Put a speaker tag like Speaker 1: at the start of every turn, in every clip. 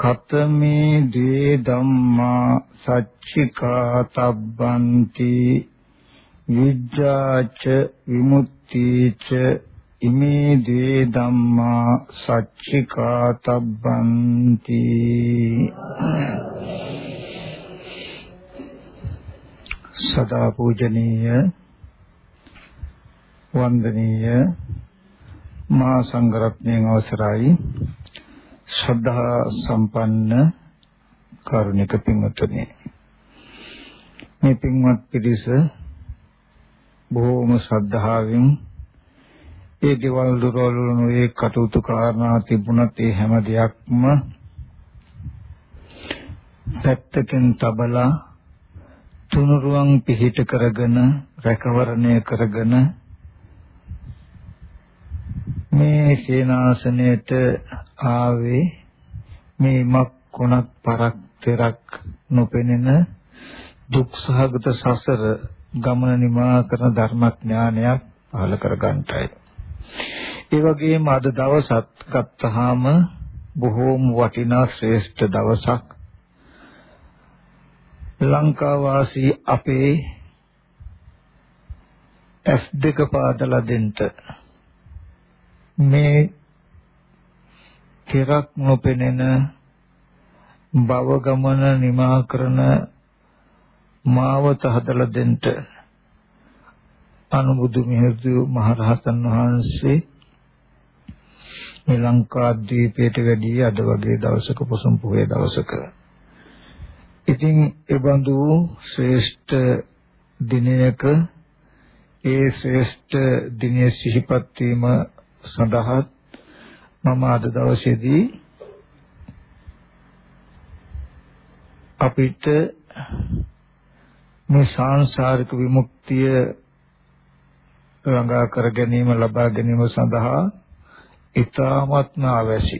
Speaker 1: කතමේ ද්වේ ධම්මා සච්චිකා තබ්බන්ති විජ්ජාච විමුක්තිච ඉමේ ද්වේ ධම්මා සච්චිකා තබ්බන්ති සදා පූජනීය වන්දනීය මහා සංඝරත්නයන් අවසරයි. ශ්‍රද්ධා සම්පන්න කරුණික පින්වත්නි. මේ පින්වත් පිරිස බොහෝම ශ්‍රද්ධාවෙන් ඒ දේවල් දුරවල ඒ කටයුතු කාරණා තිබුණත් ඒ හැම දෙයක්ම පැත්තකින් තබලා තුනුරුවන් පිහිට කරගෙන රැකවරණය කරගෙන මේ සේනාසනයේට ආවේ මේ මක් කොනක් පරක් තෙරක් නොපෙනෙන දුක් සහගත සසර ගමන නිමා කරන ධර්මඥානයක් පහළ කර ගන්නටයි. ඒ වගේම අද දවසත් ගත්තාම බොහෝම වටිනා ශ්‍රේෂ්ඨ දවසක්. ලංකා වාසී අපේ ඇස් දෙක පාදලා දෙන්න මේ කෙරක් නොපෙනෙන භව ගමන නිමා කරන මාවත හදලා දෙන්න අනුබුදු මිහිඳු මහරහතන් වහන්සේ මේ ලංකා ද්වීපයට වැඩි අද වගේ දවසක පොසොන් පොහේ දවසක. ඉතින් ඒ බඳු ශ්‍රේෂ්ඨ දිනයක ඒ ශ්‍රේෂ්ඨ දිනයේ සිහිපත් වීම සඳහා මම අද දවසේදී අපිට මේ සාංශාරික විමුක්තිය ළඟා කර ගැනීම ලබා ගැනීම සඳහා ඊ타ත්ම අවශ්‍ය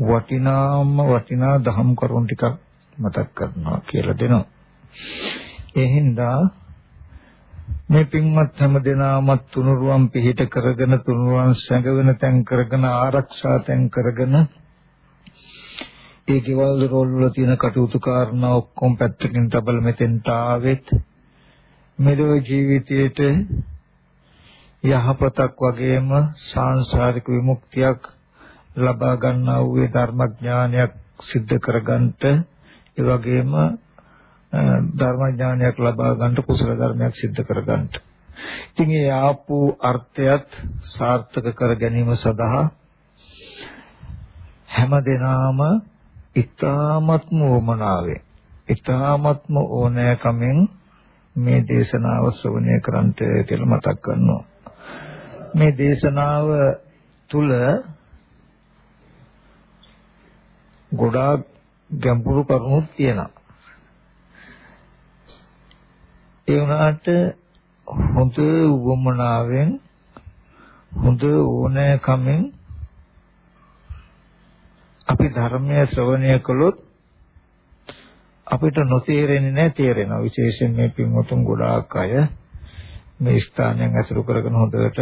Speaker 1: වටිනාම වටිනා දහම් කරුණු ටිකක් මතක් කරනවා කියලා දෙනවා. ඒ හින්දා මේ පින්වත් හැම දෙනාම තුනුරුවන් පිහිට කරගෙන තුනුරුවන් සැඟවෙන තැන් කරගෙන ආරක්ෂා තැන් කරගෙන ඒ ගෙවල් රෝල් වල තියෙන කටයුතු කාරණා ඔක්කොම පැත්තකින් තබල මෙතෙන්ට ආවෙත්. මෙලොව ජීවිතයේට යහපතක් වගේම සාංශාරික විමුක්තියක් ලබා ගන්නා වූ ධර්මඥානයක් සිද්ධ කරගන්නට ඒ වගේම ධර්මඥානයක් ලබා ගන්නට කුසල ධර්මයක් සිද්ධ කර ගන්නට. ඉතින් ඒ ආපු අර්ථයත් සාර්ථක කර ගැනීම සඳහා හැම දිනාම ඊ타ත්ම ඕමනාවේ ඊ타ත්ම ඕනෑකමෙන් මේ දේශනාව ශ්‍රවණය කරන්ට කියලා මතක් කරනවා. මේ දේශනාව තුල ගොඩාක් ගැඹුරු කරුණුත් තියෙනවා. ඒ වුණාට හොඳ උවමනාවෙන් හොඳ ඕනෑකමෙන් අපි ධර්මය ශ්‍රවණය කළොත් අපිට නොතේරෙන්නේ නැහැ තේරෙනවා. විශේෂයෙන් මේ පින්වතුන් ගොඩාක් අය මේ ස්ථානයෙන් ඇසුරු කරගෙන හොඳට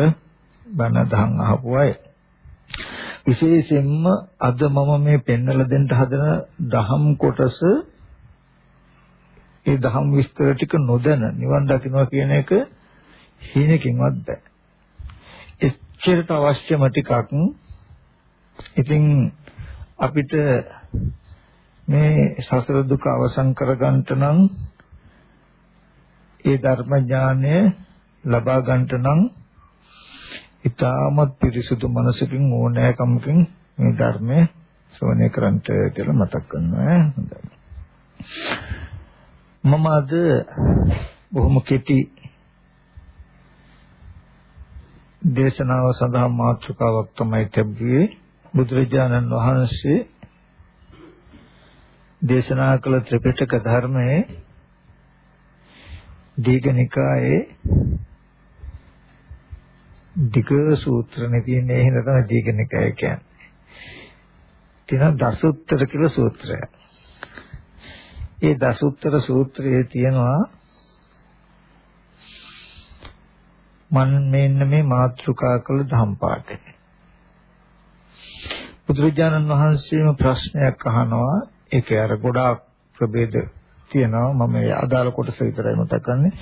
Speaker 1: බණ දහම් අහපු අය. විශේෂයෙන්ම අද මම මේ පෙන්වලා දෙන්න හදන දහම් කොටස ඒ දහම් විස්තර ටික නොදැන නිවන් දකින්නවා කියන එක හීනකින්වත් බෑ. එච්චරට අවශ්‍යම ටිකක් ඉතින් අපිට මේ සසර දුක අවසන් කරගන්නට නම් ඒ ධර්ම ඥානය ලබා ගන්නට නම් ඊටමත් පිරිසුදු මනසකින් ඕනෑකමකින් මේ ධර්මය ශ්‍රවණය කරන්ට කියලා මතක් කරනවා හොඳයි මම අද බොහොම කෙටි දේශනාව සඳහා මාතෘකාවක් තමයි තිබුවේ බුදුරජාණන් වහන්සේ දේශනා කළ ත්‍රිපිටක ධර්මයේ දීඝනිකායේ දිග සූත්‍රනේ තියෙන්නේ එහෙනම් තමයි දීඝනිකාය කියන්නේ. තියෙන දසුත්තර කියලා සූත්‍රය. ඒ දසුත්තර සූත්‍රයේ තියෙනවා මන් මෙන්න මේ මාත්‍රිකා කළ ධම් පාඩය. බුදුරජාණන් වහන්සේම ප්‍රශ්නයක් අහනවා. ඒකේ අර ගොඩාක් ප්‍රභේද තියෙනවා. මම මේ අදාළ කොටස විතරයි මතක් කරන්නේ.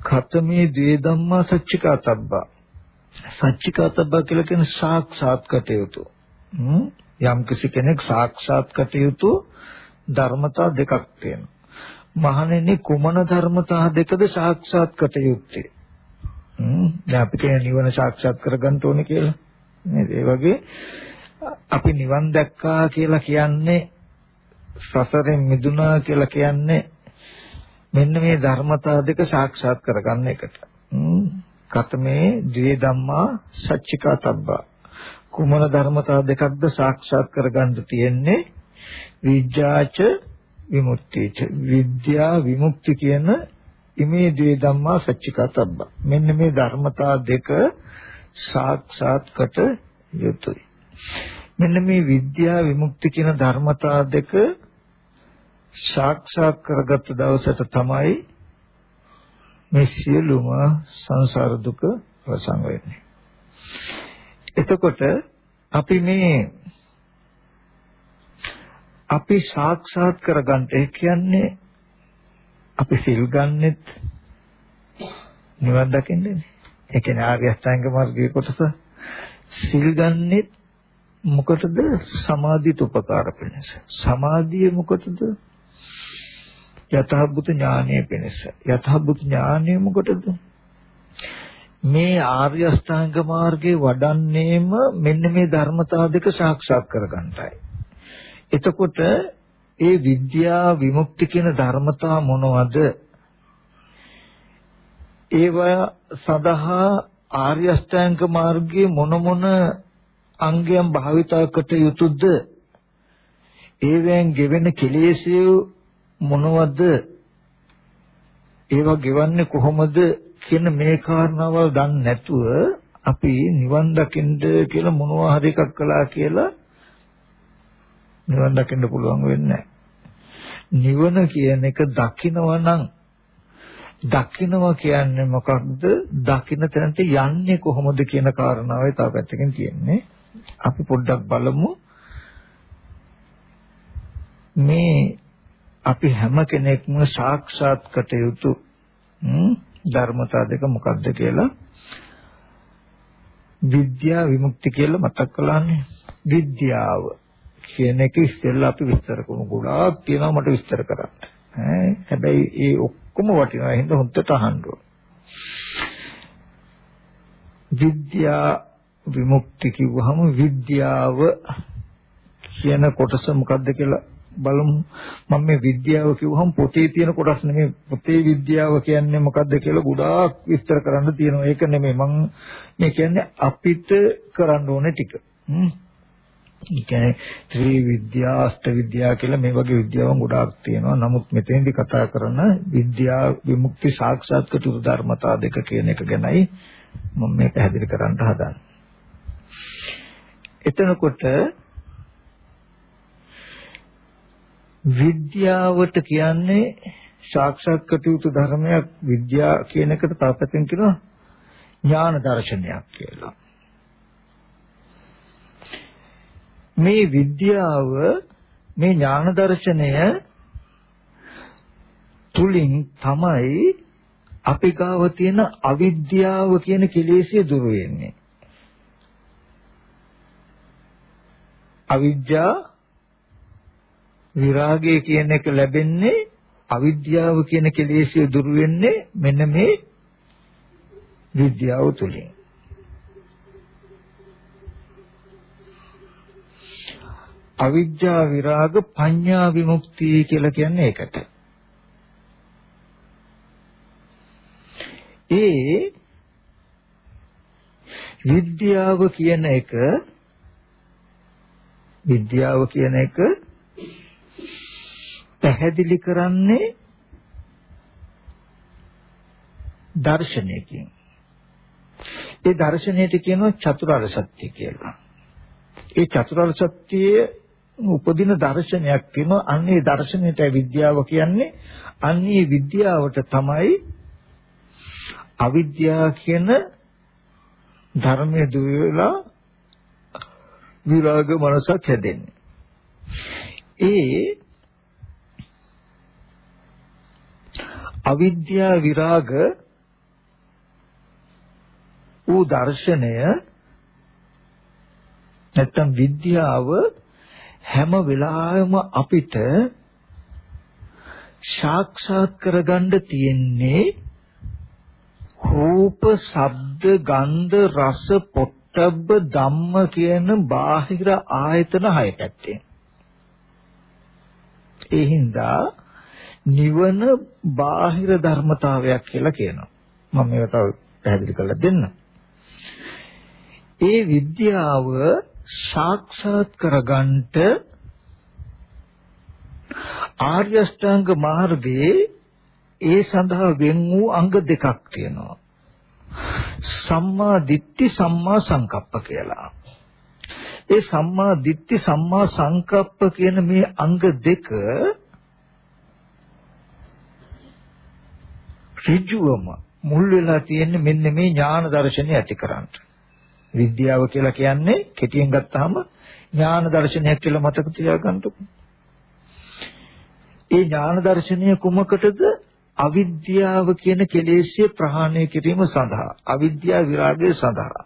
Speaker 1: ඛතමේ ද්වේ ධම්මා සච්චිකාතබ්බා. සච්චිකාතබ්බා කියලා කියන්නේ සාක්ෂාත් කටයුතු. යම් කිසි කෙනෙක් සාක්ෂාත් කටයුතු ධර්මතා දෙකක් තියෙනවා මහණෙනි කුමන ධර්මතා දෙකද සාක්ෂාත් කටයුත්තේ දැන් අපි කියන නිවන සාක්ෂාත් කරගන්න ඕනේ කියලා නේද ඒ වගේ අපි නිවන් දැක්කා කියලා කියන්නේ සසරෙන් මිදුණා කියලා කියන්නේ මෙන්න මේ ධර්මතා දෙක සාක්ෂාත් කරගන්න එකට. කතමේ ද්වේ ධම්මා සච්චිකාතබ්බා. කුමන ධර්මතා දෙකක්ද සාක්ෂාත් කරගන්න තියෙන්නේ? විඥාච විමුක්තිච. විද්‍යා විමුක්ති කියන ඉමේ ද්වේ ධම්මා සච්චිකාතබ්බා. මෙන්න මේ ධර්මතා දෙක සාක්ෂාත් කට යුතුයි. මෙන්න මේ විද්‍යා විමුක්ති කියන ධර්මතා දෙක සාක්ෂාත් කරගත් දවසට තමයි මේ සියලුම සංසාර දුක අවසන් වෙන්නේ. එතකොට අපි මේ අපි සාක්ෂාත් කරගන්න. ඒ කියන්නේ අපි සිල් ගන්නෙත් නිවන් දකින්නේ. ඒ කියන්නේ ආර්ය අෂ්ටාංග මාර්ගයේ කොටස සිල් ගන්නෙත් මොකටද? සමාධියට උපකාර වෙනස. සමාධිය මොකටද? යථාභූත ඥානය වෙනස. යථාභූත ඥානය මොකටද? මේ ආර්ය අෂ්ටාංග මාර්ගේ වඩන්නේම මෙන්න මේ ධර්මතා දෙක සාක්ෂාත් කරගන්නටයි එතකොට ඒ විද්‍යා විමුක්ති කියන ධර්මතා මොනවද? ඒවා සඳහා ආර්ය අෂ්ටාංග මාර්ගයේ මොන මොන අංගයන් භාවිතා කට යුතුද? ඒවෙන් ගෙවෙන කෙලෙසිය මොනවද? ඒවා ගෙවන්නේ කොහොමද කියන මේ කාරණාවල් දන්නේ නැතුව අපි නිවන් දකින්න කියලා මොනවා හරි එකක් කළා කියලා නිවන් දකින්න පුළුවන් වෙන්නේ නිවන කියන එක දකිනවා නම් දකිනවා කියන්නේ මොකක්ද? දකින්න තැනට යන්නේ කොහොමද කියන කාරණාවයි තා පැත්තකින් තියෙන්නේ. අපි පොඩ්ඩක් බලමු. මේ අපි හැම කෙනෙක්ම සාක්ෂාත් කටයුතු ධර්මතා දෙක මොකක්ද කියලා විද්‍යා විමුක්ති කියලා මතක් කළානේ. විද්‍යාව. කියන එක ඉස්සෙල්ලා අපි විස්තර කරමු. ගොඩාක් තියෙනවා මට විස්තර කරන්න. ඈ හැබැයි ඒ ඔක්කොම වටිනවා. හින්දා හොඳට අහන්න ඕන. විද්‍යා විමුක්ති කිව්වහම විද්‍යාව කියන කොටස මොකද්ද කියලා බලමු. මම මේ විද්‍යාව කිව්වහම පොතේ තියෙන කොටස් නෙමෙයි. පොතේ විද්‍යාව කියන්නේ මොකද්ද කියලා ගොඩාක් විස්තර කරන්න තියෙනවා. ඒක නෙමෙයි. මම මේ කියන්නේ අපිට කරන්න ඕනේ ටික. හ්ම්. ඒ කියන්නේ ත්‍රි විද්‍යා අෂ්ට විද්‍යා කියලා මේ වගේ විද්‍යාවන් ගොඩාක් තියෙනවා නමුත් මෙතෙන්දී කතා කරන විද්‍යා විමුක්ති සාක්ෂාත් කටයුතු ධර්මතා දෙක කියන එක ගැනයි මම මේ පැහැදිලි කරන්න හදන්නේ එතනකොට විද්‍යාවට කියන්නේ සාක්ෂාත් කටයුතු ධර්මයක් විද්‍යා කියන එකට තාපතෙන් කියනවා ඥාන දර්ශනයක් කියලා. මේ විද්‍යාව මේ ඥාන දර්ශනය තුලින් තමයි අපි ගාව තියෙන අවිද්‍යාව කියන කෙලෙසිය දුර වෙන්නේ. අවිද්‍යා විරාගය කියන එක ලැබෙන්නේ අවිද්‍යාව කියන කෙලෙසිය දුරු වෙන්නේ මෙන්න මේ විද්‍යාව තුළින්. අවිද්‍යා විරාග පඤ්ඤා විමුක්තිය කියලා කියන්නේ ඒකට. ඒ විද්‍යාව කියන එක විද්‍යාව කියන එක පැහැදිලි කරන්නේ දර්ශනයකින්. ඒ දර්ශනයට කියනවා චතුරාර්ය සත්‍ය කියලා. ඒ චතුරාර්ය සත්‍යයේ උපදින දර්ශනයක් කියනවා අන්නේ දර්ශනයට විද්‍යාව කියන්නේ අන්නේ විද්‍යාවට තමයි අවිද්‍යාව කියන ධර්මයේ දුවලා විරාග මනසක් හැදෙන්නේ. ඒ අවිද්‍යා විරාග වූ දර්ශනය නැත්තම් විද්‍යාව හැම වෙලාවෙම අපිට සාක්ෂාත් කරගන්න තියෙන්නේ රූප, ශබ්ද, ගන්ධ, රස, පොට්ටබ්බ ධම්ම කියන බාහිර ආයතන හය පැත්තෙන්. ඒ හින්දා නිවන බාහිර ධර්මතාවයක් කියලා කියනවා. මම මේක තව පැහැදිලි කරලා දෙන්නම්. ඒ විද්‍යාව සාක්ෂාත් කරගන්නට ආර්ය අෂ්ටාංග මාර්ගයේ ඒ සඳහා වෙන් වූ අංග දෙකක් තියෙනවා. සම්මා දිට්ඨි සම්මා සංකප්ප කියලා. ඒ සම්මා දිට්ඨි සම්මා සංකප්ප කියන මේ අංග දෙක ඍජුවම මුල් වෙලා තියෙන්නේ මෙන්න මේ ඥාන දර්ශනය ඇති කරගන්න. විද්‍යාව කියලා කියන්නේ කෙටියෙන් ගත්තාම ඥාන දර්ශනයක් කියලා මතක තියාගන්නකො. ඒ ඥාන දර්ශනය කුමකටද? අවිද්‍යාව කියන කෙලෙස්ය ප්‍රහාණය කිරීම සඳහා. අවිද්‍යාව විරාගය සඳහා.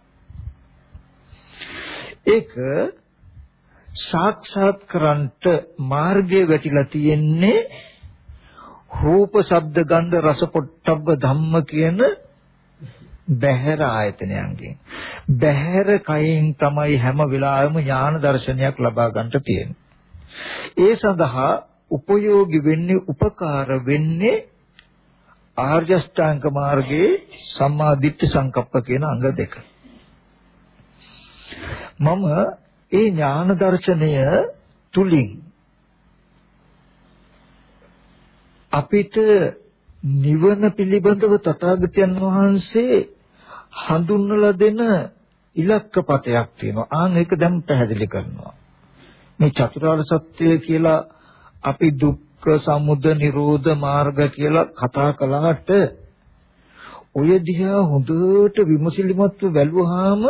Speaker 1: ඒක සාක්ෂාත් කරන්ට මාර්ගය වැටිලා තියෙන්නේ රූප ශබ්ද ගන්ධ රස පොට්ටබ්බ ධම්ම කියන බහැර ආයතනයන්ගෙන් බහැර කයෙන් තමයි හැම වෙලාවෙම ඥාන දර්ශනයක් ලබා ගන්නට තියෙන්නේ. ඒ සඳහා උපයෝගී වෙන්නේ උපකාර වෙන්නේ ආර්ය අෂ්ටාංග මාර්ගයේ සම්මා දිට්ඨි සංකප්ප කියන අංග දෙක. මම ඒ ඥාන දර්ශනය තුලින් අපිට නිවන පිළිබඳව තථාගතයන් වහන්සේ හඳුන්වලා දෙන ඉලක්කපතයක් තියෙනවා. ආන් ඒක දැන් පැහැදිලි කරනවා. මේ චතුරාර්ය සත්‍ය කියලා අපි දුක්ඛ සමුදය නිරෝධ මාර්ග කියලා කතා කළාට ඔය දිහා හොඳට විමසිලිමත්ව බැලුවාම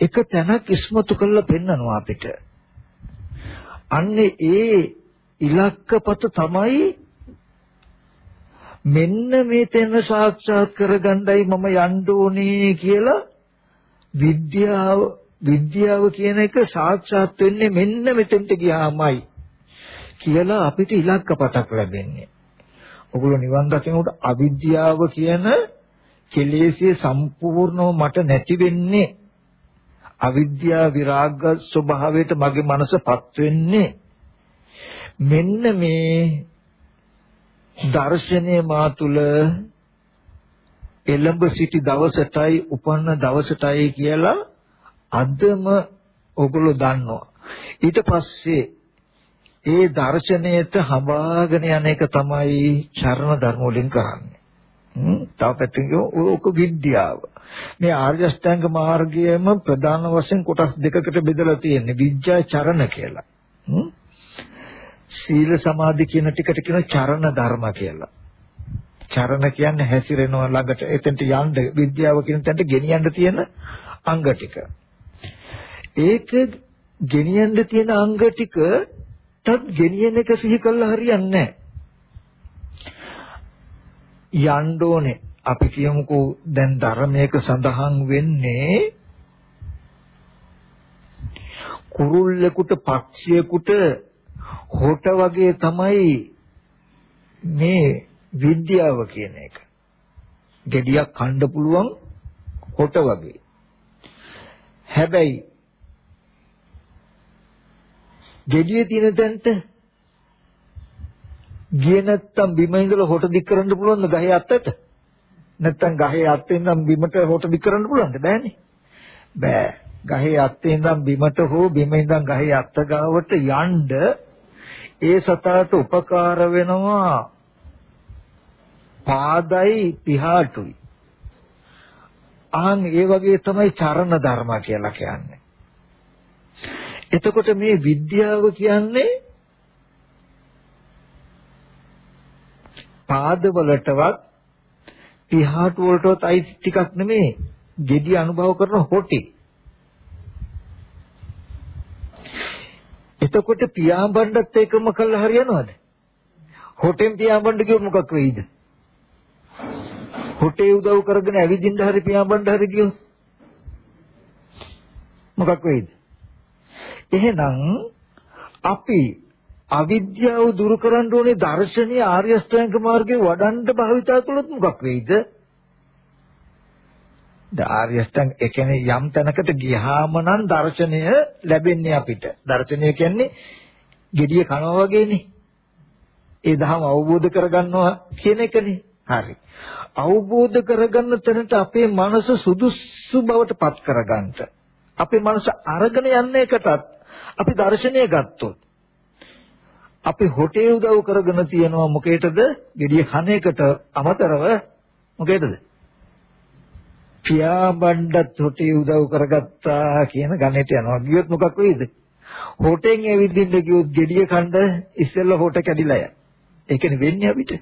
Speaker 1: එක තැනක් ඉස්මතු කරලා පෙන්නනවා අපිට. අන්නේ ඒ ඉලක්කපත තමයි මෙන්න මේ තැන සාක්ෂාත් කරගන්නයි මම යන්න ඕනේ කියලා විද්‍යාව විද්‍යාව කියන එක සාක්ෂාත් වෙන්නේ මෙන්න මෙතෙන්ට ගියාමයි කියලා අපිට ඉලක්කපතක් ලැබෙන්නේ. ඔගොල්ලෝ නිවන් දකිනකොට අවිද්‍යාව කියන කෙලෙසිය සම්පූර්ණව මට නැති වෙන්නේ අවිද්‍යාව විරාග ස්වභාවයට මගේ මනසපත් වෙන්නේ මෙන්න මේ දර්ශනය මා තුල එළඹ සිටි දවසටයි උපන්න දවසටයි කියලා අදම ඔගොල්ලෝ දන්නවා. ඊට පස්සේ ඒ දර්ශනයට හඹාගෙන යන එක තමයි චරණ ධර්ම වලින් කරන්නේ. තව පැත්තකින් ඕක විද්‍යාව. මේ ආර්ය අෂ්ටාංග මාර්ගයේම ප්‍රධාන වශයෙන් කොටස් දෙකකට බෙදලා තියෙන්නේ විද්‍යා චරණ කියලා. සීල සමාධි කියන ටිකට කියන චරණ ධර්ම කියලා. චරණ කියන්නේ හැසිරෙනවා ළඟට එතෙන්ට යන්න විද්‍යාව කියන තැනට ගෙනියන්න තියෙන අංග ටික. ඒක ගෙනියන්න තියෙන අංග ටිකටත් ගෙනියන එක සිහි කළා හරියන්නේ නැහැ. යන්න ඕනේ. අපි කියමුකෝ දැන් ධර්මයක සඳහන් වෙන්නේ කුරුල්ලෙකුට පක්ෂියෙකුට හොට වගේ තමයි මේ විද්‍යාව කියන එක. gediyak කන්න පුළුවන් හොට වගේ. හැබැයි gediye තියෙන තැනට ගියේ නැත්තම් බිම ඉඳලා හොට දික් කරන්න පුළුවන්ද ගහේ අත්තට? නැත්තම් ගහේ අත්තෙන් ඉඳන් බිමට හොට දික් කරන්න පුළුවන්ද? බෑනේ. බෑ. ගහේ අත්තේ ඉඳන් බිමට හෝ බිම ඉඳන් ගහේ අත්ත ගාවට යන්න ඒ සතාට උපකාර වෙනවා පාදයි පිහාටුයි. අහන් ඒ වගේ තමයි චරණ ධර්ම කියලා කියන්නේ. එතකොට මේ විද්‍යාව කියන්නේ පාදවලටවත් පිහාටු වලටවත් අයිති ටිකක් නෙමෙයි. gediy අනුභව කරන හොටි. එතකොට පියාඹන්නත් එකම කළා හරියනවද? හොටෙන් පියාඹන්න ගියොත් මොකක් වෙයිද? හොටේ උදව් කරගෙන ඇවිදින්න හරි පියාඹන්න හරි ගියොත් මොකක් වෙයිද? එහෙනම් අපි අවිද්‍යාව දුරු කරන්න ඕනේ දර්ශනීය ආර්ය අෂ්ටාංග මාර්ගේ වඩන්න භාවිතා කළොත් මොකක් වෙයිද? ද ආර්ය අෂ්ටාංග ඒ කියන්නේ යම් තැනකට ගියාම නම් දර්ශනය ලැබෙන්නේ අපිට. දර්ශනය කියන්නේ gediya කනවා වගේනේ. ඒ දහම අවබෝධ කරගන්නවා කියන එකනේ. හරි. අවබෝධ කරගන්න තැනට අපේ මනස සුදුසු බවට පත් කරගන්න. අපේ මනස අරගෙන යන්න එකටත් අපි දර්ශනය ගත්තොත් අපි හොටේ උදව් කරගෙන තියනවා මොකේටද? gediya කන එකට අමතරව මොකේටද? පියාඹණ්ඩත් හොටේ උදව් කරගත්තා කියන ගණිතය යනවා. ගියොත් මොකක් වෙයිද? හොටෙන් ඇවිදින්න ගියොත් gediya කණ්ඩ ඉස්සෙල්ලා හොට කැඩිලා යන. ඒකනේ වෙන්නේ අපිට.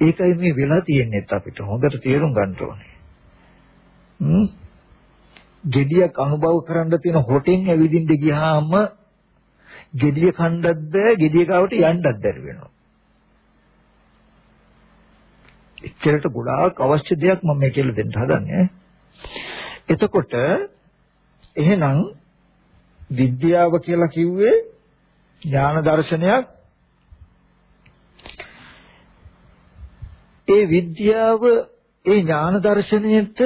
Speaker 1: ඒකයි මේ වෙලා තියෙන්නේ අපිට හොඳට තේරුම් ගන්න ඕනේ. හ්ම් gediyak අනුභව කරන්න තියෙන හොටෙන් ඇවිදින්න ගියාම gediya කණ්ඩත් බෑ gediya කවට යන්නත් බැරි වෙනවා. එච්චරට ගොඩාක් අවශ්‍ය දෙයක් මම මේ කියලා දෙන්න හදන්නේ. එතකොට එහෙනම් විද්‍යාව කියලා කිව්වේ ඥාන දර්ශනයක් ඒ විද්‍යාව ඒ ඥාන දර්ශනයට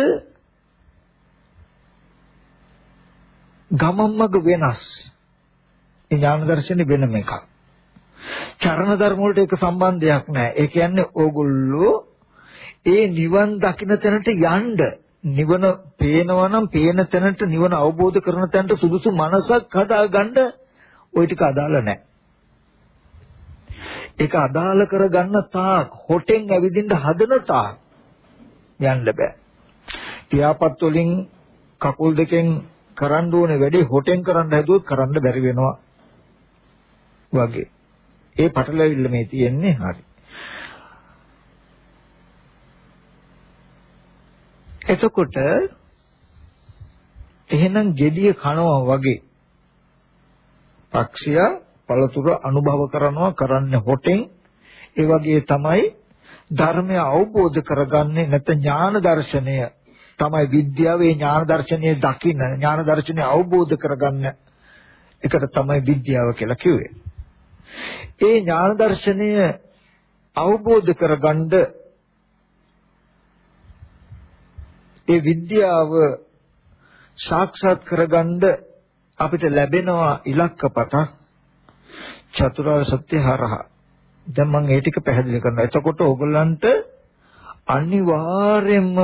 Speaker 1: ගමම්මග වෙනස්. ඒ ඥාන දර්ශනේ වෙනම එකක්. චරණ ධර්ම වලට ඒක සම්බන්ධයක් නැහැ. ඒ කියන්නේ ඕගොල්ලෝ ඒ නිවන් දකින්න තැනට යන්න නිවන පේනවා නම් පේන තැනට නිවන අවබෝධ කරන තැනට සුදුසු මනසක් හදාගන්න ওই ටික අදාළ නැහැ. ඒක අදාළ කරගන්න තාක් හොටෙන් ඇවිදින්න හදන තාක් යන්න බෑ. පියාපත් වලින් කකුල් දෙකෙන් කරන්න ඕනේ වැඩේ හොටෙන් කරන්න හැදුවොත් කරන්න බැරි වෙනවා වගේ. ඒ පටලැවිල්ල මේ තියෙන්නේ හරි. එතකොට එහෙනම් gediya කනවා වගේ පක්ෂියා පළතුර අනුභව කරනවා කරන්නේ හොටෙන් ඒ වගේ තමයි ධර්මය අවබෝධ කරගන්නේ නැත්නම් ඥාන දර්ශනය තමයි විද්‍යාවේ ඥාන දර්ශනය දකින්න ඥාන දර්ශනය අවබෝධ කරගන්න එකට තමයි විද්‍යාව කියලා කිව්වේ. ඒ ඥාන දර්ශනය අවබෝධ කරගන්න ඒ විද්‍යාව සාක්ෂාත් කරගන්න අපිට ලැබෙනවා ඉලක්කපත චතුරාර්ය සත්‍ය හරහා. දැන් මම ඒ ටික පැහැදිලි කරනවා. එතකොට ඕගොල්ලන්ට අනිවාර්යයෙන්ම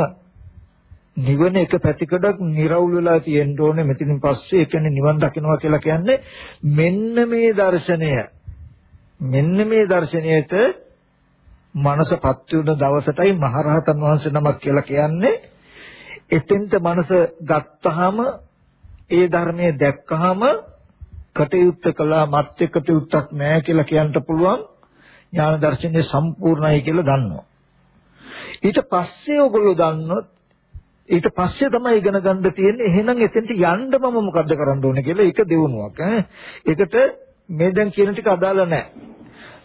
Speaker 1: නිවන එක පැතිකඩක් निराවුල් වෙලා තියෙන්න ඕනේ මෙතනින් පස්සේ ඒ කියන්නේ නිවන් දකින්නවා කියලා කියන්නේ මෙන්න මේ දර්ශනය මෙන්න මේ දර්ශනයට මනසපත් වුණ දවසටයි මහරහතන් වහන්සේ නමක් කියලා කියන්නේ එතෙන්ට මනස ගත්තාම ඒ ධර්මයේ දැක්කහම කටයුත්ත කළා මත් කටයුත්තක් නැහැ කියලා කියන්න පුළුවන් ඥාන දර්ශනය සම්පූර්ණයි කියලා දන්නවා. ඊට පස්සේ ඔයගොල්ලෝ දන්නොත් ඊට පස්සේ තමයි ඉගෙන ගන්න තියෙන්නේ එහෙනම් එතෙන්ට යන්න මම මොකද්ද කරන්න ඕනේ කියලා ඒක දෙවුණුවක් ඈ. ඒකට මේ දැන් කියන ටික අදාළ නැහැ.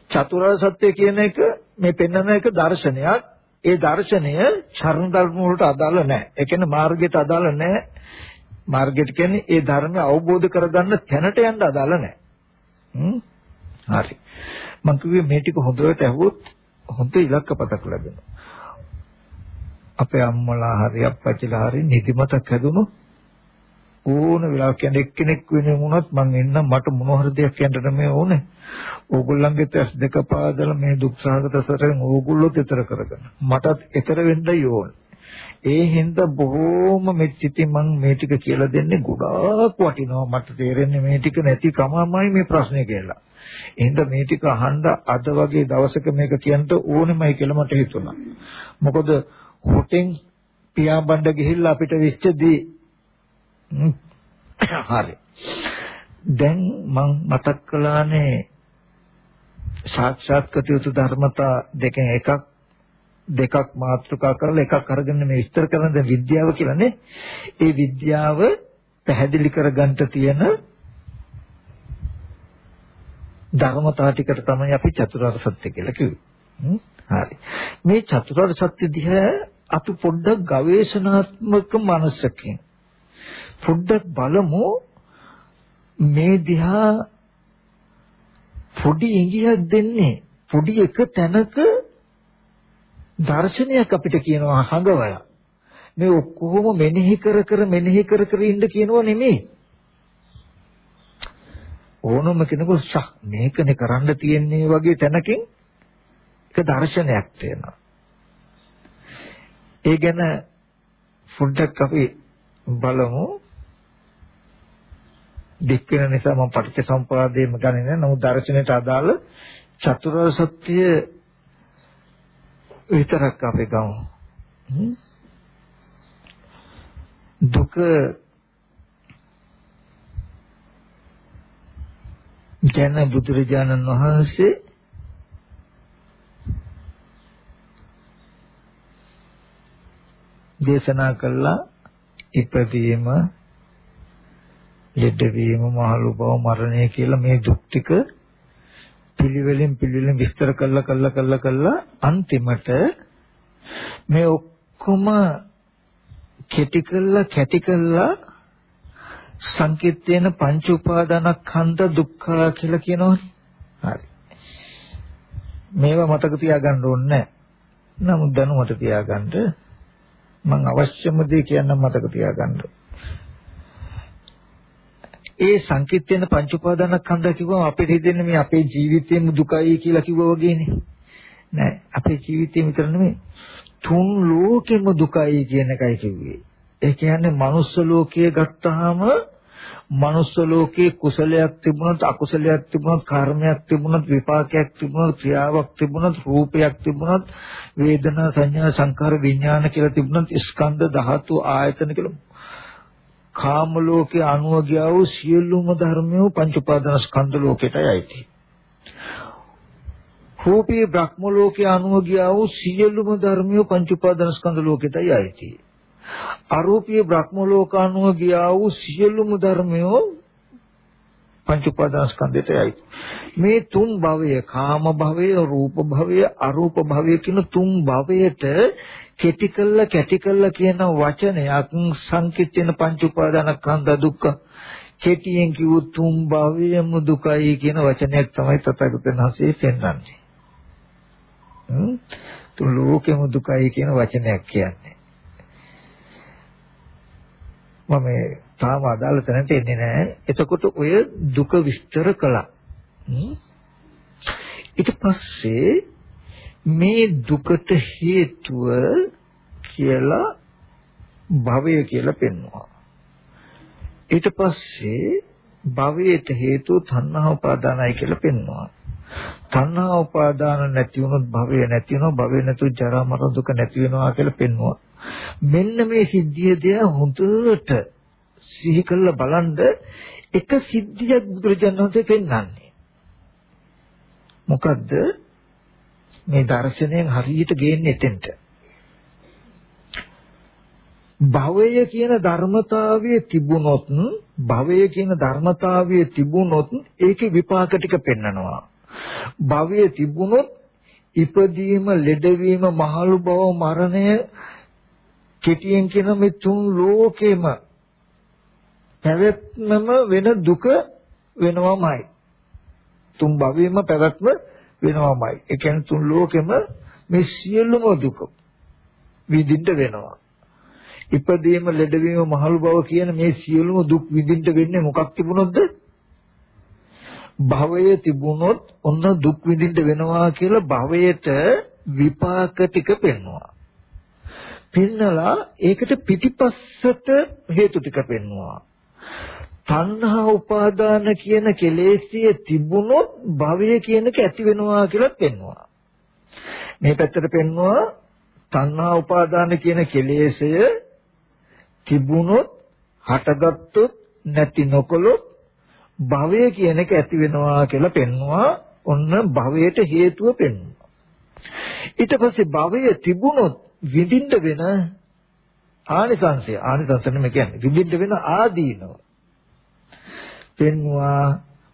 Speaker 1: චතුරාර්ය සත්‍ය කියන එක මේ පෙන්වන එක දර්ශනයක්. ඒ දර්ශනය චරණ ධර්ම වලට අදාළ නැහැ. ඒ කියන්නේ මාර්ගයට අදාළ නැහැ. මාර්ගයට කියන්නේ ඒ ධර්මය අවබෝධ කරගන්න තැනට යන්න අදාළ නැහැ. හරි. මම කිව්වේ මේ ටික හොඳට ඇහුවොත් හොඳ ඉලක්කපතක් ලැබෙනවා. අපේ අම්මලා හරි අප්පච්චිලා හරි නිදිමතක් හැදුණොත් ඕන වෙලාවක කියන්නේ එක්කෙනෙක් වෙනුම වුණත් මං එන්න මට මොන හරි දෙයක් කියන්න මේ ඕනේ. ඕගොල්ලන්ගේ තස් දෙක පාදලා මේ දුක් සහගත සැරෙන් ඕගොල්ලෝ දෙතර කරගන්න. මටත් ඊතර වෙන්නයි ඕනේ. ඒ හින්දා බොහොම මෙච්චිති මම මේ ටික කියලා දෙන්නේ ගොඩාක් වටිනවා මට තේරෙන්නේ මේ ටික නැති කමමයි මේ ප්‍රශ්නේ කියලා. එහෙනම් මේ ටික අහන්න අද වගේ දවසක මේක කියන්න ඕනෙමයි කියලා මට හිතුණා. මොකද හොටෙන් පියාඹන්න ගිහිල්ලා අපිට වෙච්ච දේ හරි. දැන් මම මතක් කළානේ සාක්ෂාත් කටයුතු ධර්මතා දෙකෙන් එකක් දෙකක් මාතෘකා කරලා එකක් අරගෙන මේ විස්තර කරන ද විද්‍යාව කියලානේ. ඒ විද්‍යාව පැහැදිලි කරගන්න තියෙන ධර්මතා ටිකට තමයි අපි චතුරාර්ය සත්‍ය කියලා කිව්වේ. හරි. මේ චතුරාර්ය සත්‍ය දිහා අපි පොඩ්ඩක් ගවේෂණාත්මක මනසකින් පොඩ්ඩක් බලමු මේ දිහා පොඩි ඉඟියක් දෙන්නේ පොඩි එක තැනක දර්ශනයක් අපිට කියනවා හඟවය. මේ ඔක්කොම මෙනෙහි කර කර මෙනෙහි කර කර ඉන්න කියනවා නෙමෙයි. ඕනම කෙනෙකු ශක් මේකනේ කරන්න තියෙන්නේ වගේ තැනකින් එක දර්ශනයක් තියෙනවා. ඒ ගැන පොඩ්ඩක් අපි බලමු. දික් වෙන නිසා මම පටිච්චසමුපාදයේම ගන්නේ නැහැ. නමුත් දර්ශනයට අදාළ චතුරාර්ය සත්‍ය විතරක් අපි ගමු. දුක ගැන බුදුරජාණන් වහන්සේ දේශනා කළා ඉපදීම ලෙඩවීම මහලු බව මරණය කියලා මේ දුක් ටික පිළිවෙලින් පිළිවෙලින් විස්තර කළා කළා කළා කළා අන්තිමට මේ ඔක්කොම කෙටි කළා කැටි කළා සංකීර්තේන පංච උපාදානස්කන්ධ දුක්ඛ කියලා කියනවනේ. හරි. මේවා මතක තියාගන්න ඕනේ නැහැ. නමුත් දැනුමට තියාගන්න මම අවශ්‍යම දේ කියන්න මතක තියාගන්න. ඒ සංකීර්තන පංච උපාදානස්කන්ධ කිව්වම අපිට හිතෙන්නේ මේ අපේ ජීවිතේම දුකයි කියලා කිව්වා වගේනේ. නෑ අපේ ජීවිතේ විතර නෙමෙයි තුන් ලෝකෙම දුකයි කියන එකයි කිව්වේ. ඒ කියන්නේ manuss ලෝකයේ ගත්තාම manuss ලෝකයේ කුසලයක් තිබුණත් අකුසලයක් තිබුණත් කර්මයක් තිබුණත් විපාකයක් තිබුණත් ක්‍රියාවක් තිබුණත් රූපයක් තිබුණත් වේදනා සංඥා සංකාර විඥාන කියලා තිබුණත් ස්කන්ධ ධාතු ආයතන කියලා කාම ලෝකයේ අනුව ගියා වූ සියලුම ධර්මයෝ පංච උපාදාන ස්කන්ධ ලෝකයටයි අයිති. රූපී බ්‍රහ්ම ලෝකයේ අනුව ගියා වූ සියලුම ධර්මයෝ පංච උපාදාන ස්කන්ධ ලෝකයටයි අයිති. අරූපී බ්‍රහ්ම ලෝක අනුව ගියා වූ සියලුම ධර්මයෝ පංච උපාදාන ස්කන්ධයටයි අයිති. මේ තුන් භවය කාම භවය රූප භවය අරූප භවය කියන තුන් භවයට කෙටි කළ කැටි කළ කියන වචනයක් සංකිට්ඨින පංච උපාදානස්කන්ධ දුක්ඛ කෙටියෙන් කිව්ව තුන් භවයම දුකයි කියන වචනයක් තමයි තථාගතයන් වහන්සේ පෙන්වන්නේ. තුන් ලෝකෙම දුකයි කියන වචනයක් කියන්නේ. මම තාම අදාළ තැනට එන්නේ නැහැ. එතකොට ඔය දුක විස්තර කළා. ඊට පස්සේ මේ දුකට හේතුව කියලා භවය කියලා පෙන්වනවා. ඊට පස්සේ භවයට හේතුව තණ්හා උපාදානයි කියලා පෙන්වනවා. තණ්හා උපාදාන නැති වුණොත් භවය නැති වෙනවා භවය නැතු ජරා මරණ දුක නැති වෙනවා කියලා පෙන්වනවා. මෙන්න මේ සිද්ධිය දෙය හොඳට සිහි කරලා බලනද එක සිද්ධියක් බුදුරජාණන් වහන්සේ පෙන්වන්නේ. මොකද්ද? මේ දර්ශනයෙන් හරියට ගේන්නේ එතෙන්ට. භවය කියන ධර්මතාවයේ තිබුණොත් භවය කියන ධර්මතාවයේ තිබුණොත් ඒකේ විපාක ටික පෙන්නනවා. භවය තිබුණොත් ඉපදීම, ලෙඩවීම, මහලු බව, මරණය කෙටියෙන් කියන මේ තුන් ලෝකෙම පැවැත්මම වෙන දුක වෙනවමයි. තුන් භවෙම පැවැත්ම වෙනවමයි. ඒ කියන්නේ තුන් ලෝකෙම මේ සියලුම දුක විඳින්න වෙනවා. ඉපදීම, ලෙඩවීම, මහලු බව කියන මේ සියලුම දුක් විඳින්න වෙන්නේ මොකක් තිබුණොත්ද? භවය තිබුණොත් ඔන්න දුක් විඳින්න වෙනවා කියලා භවයට විපාක ටික පෙන්වනවා. පින්නලා ඒකට පිටිපස්සට හේතු ටික පෙන්වුවා. තණ්හා උපාදාන කියන කෙලෙසිය තිබුණොත් භවය කියන එක ඇති වෙනවා කියලා පෙන්වුවා. මේ පැත්තට පෙන්වුවා තණ්හා උපාදාන කියන කෙලෙසය තිබුණොත් හටගත්තොත් නැති නොකළොත් භවය කියන එක ඇති වෙනවා කියලා පෙන්වුවා. ඔන්න භවයට හේතුව පෙන්වුවා. ඊට පස්සේ භවය තිබුණොත් විඳින්න වෙන ආනිසංශය ආනිසංශ නෙමෙයි කියන්නේ විඳින්න වෙන ආදීනව පෙන්වා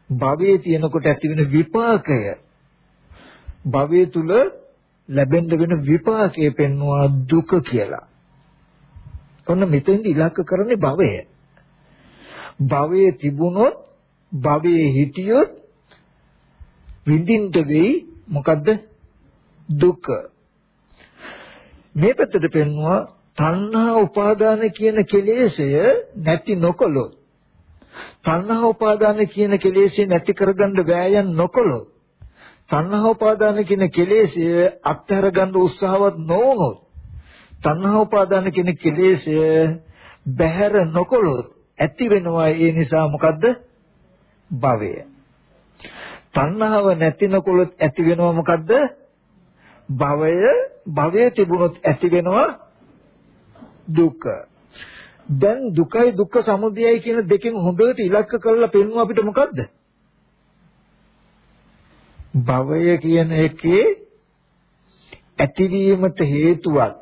Speaker 1: භවයේ තියෙනකොට ඇති වෙන විපාකය භවයේ තුල ලැබෙන්න වෙන විපාකය පෙන්වා දුක කියලා. ඔන්න මෙතෙන්දි ඉලක්ක කරන්නේ භවය. භවයේ තිබුණොත් භවයේ හිටියොත් විඳින්න වෙයි මොකද්ද දුක මේ පැත්තට පෙන්වුවා තණ්හා උපාදාන කියන කෙලෙසය නැති නොකළොත් තණ්හා උපාදාන කියන කෙලෙසය නැති කරගන්න වෑයම් නොකළොත් තණ්හා උපාදාන කියන කෙලෙසය අත්හැර ගන්න උත්සාහවත් නොවුනොත් තණ්හා උපාදාන කියන කෙලෙසය බැහැර නොකළොත් ඇති වෙනවා. ඒ නිසා මොකද්ද? භවය. තණ්හාව නැති නොකළොත් ඇති වෙනවා මොකද්ද? භවය. භවයේ තිබුණොත් ඇති වෙනවා දුක. දැන් දුකයි දුක්ඛ සමුදයයි කියන දෙකෙන් හොඳට ඉලක්ක කරලා පෙන්වුව අපිට මොකද්ද? භවය කියන එකේ ඇතිවීමට හේතුවක්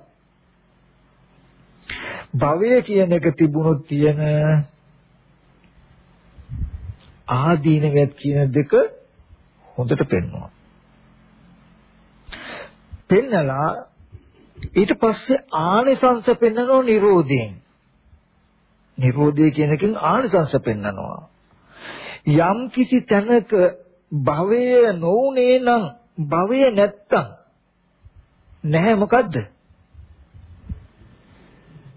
Speaker 1: භවය කියන එක තිබුණොත් තියෙන ආදීනවත් කියන දෙක හොඳට පෙන්වනවා පෙන්නලා ඊට පස්සේ ආනිසංස පෙන්නනෝ නිරෝධයෙන්. නිරෝධය කියන එකෙන් ආනිසංස පෙන්නනවා. යම් කිසි තැනක භවය නොඋනේ නම් භවය නැත්තම් නැහැ මොකද්ද?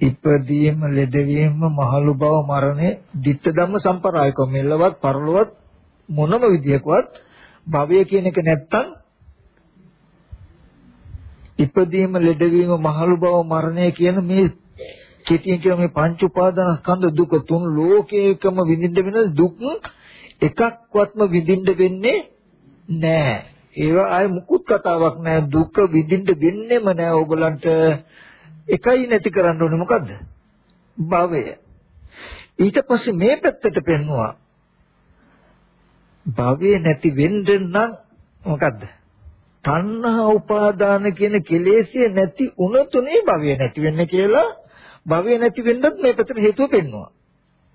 Speaker 1: ඉපදීම ලෙඩවීම මහලු බව මරණය ditta ධම්ම සම්පරායක මෙල්ලවත් පරලොවත් මොනම විදියකවත් භවය කියන එක නැත්තම් ඉපදීම ලෙඩවීම මහලු බව මරණය කියන මේ කෙටියෙන් කියන මේ පංච උපාදාන ස්කන්ධ දුක තුන් ලෝකේකම විඳින්න වෙන දුක් එකක්වත්ම විඳින්න වෙන්නේ නැහැ. ඒවා ආයේ මුකුත් කතාවක් නැහැ. දුක විඳින්න වෙන්නෙම නැහැ ඕගලන්ට. එකයි නැති කරන්න ඕනේ මොකද්ද? භවය. ඊට පස්සේ මේ පැත්තට පෙන්නවා. භවය නැති වෙන්න නම් මොකද්ද? තණ්හා උපාදාන කියන කෙලෙසිය නැති උනතුනේ භවය නැති වෙන්නේ කියලා භවය නැති වෙන්නත් මේ පැත්තට හේතුව පෙන්වනවා.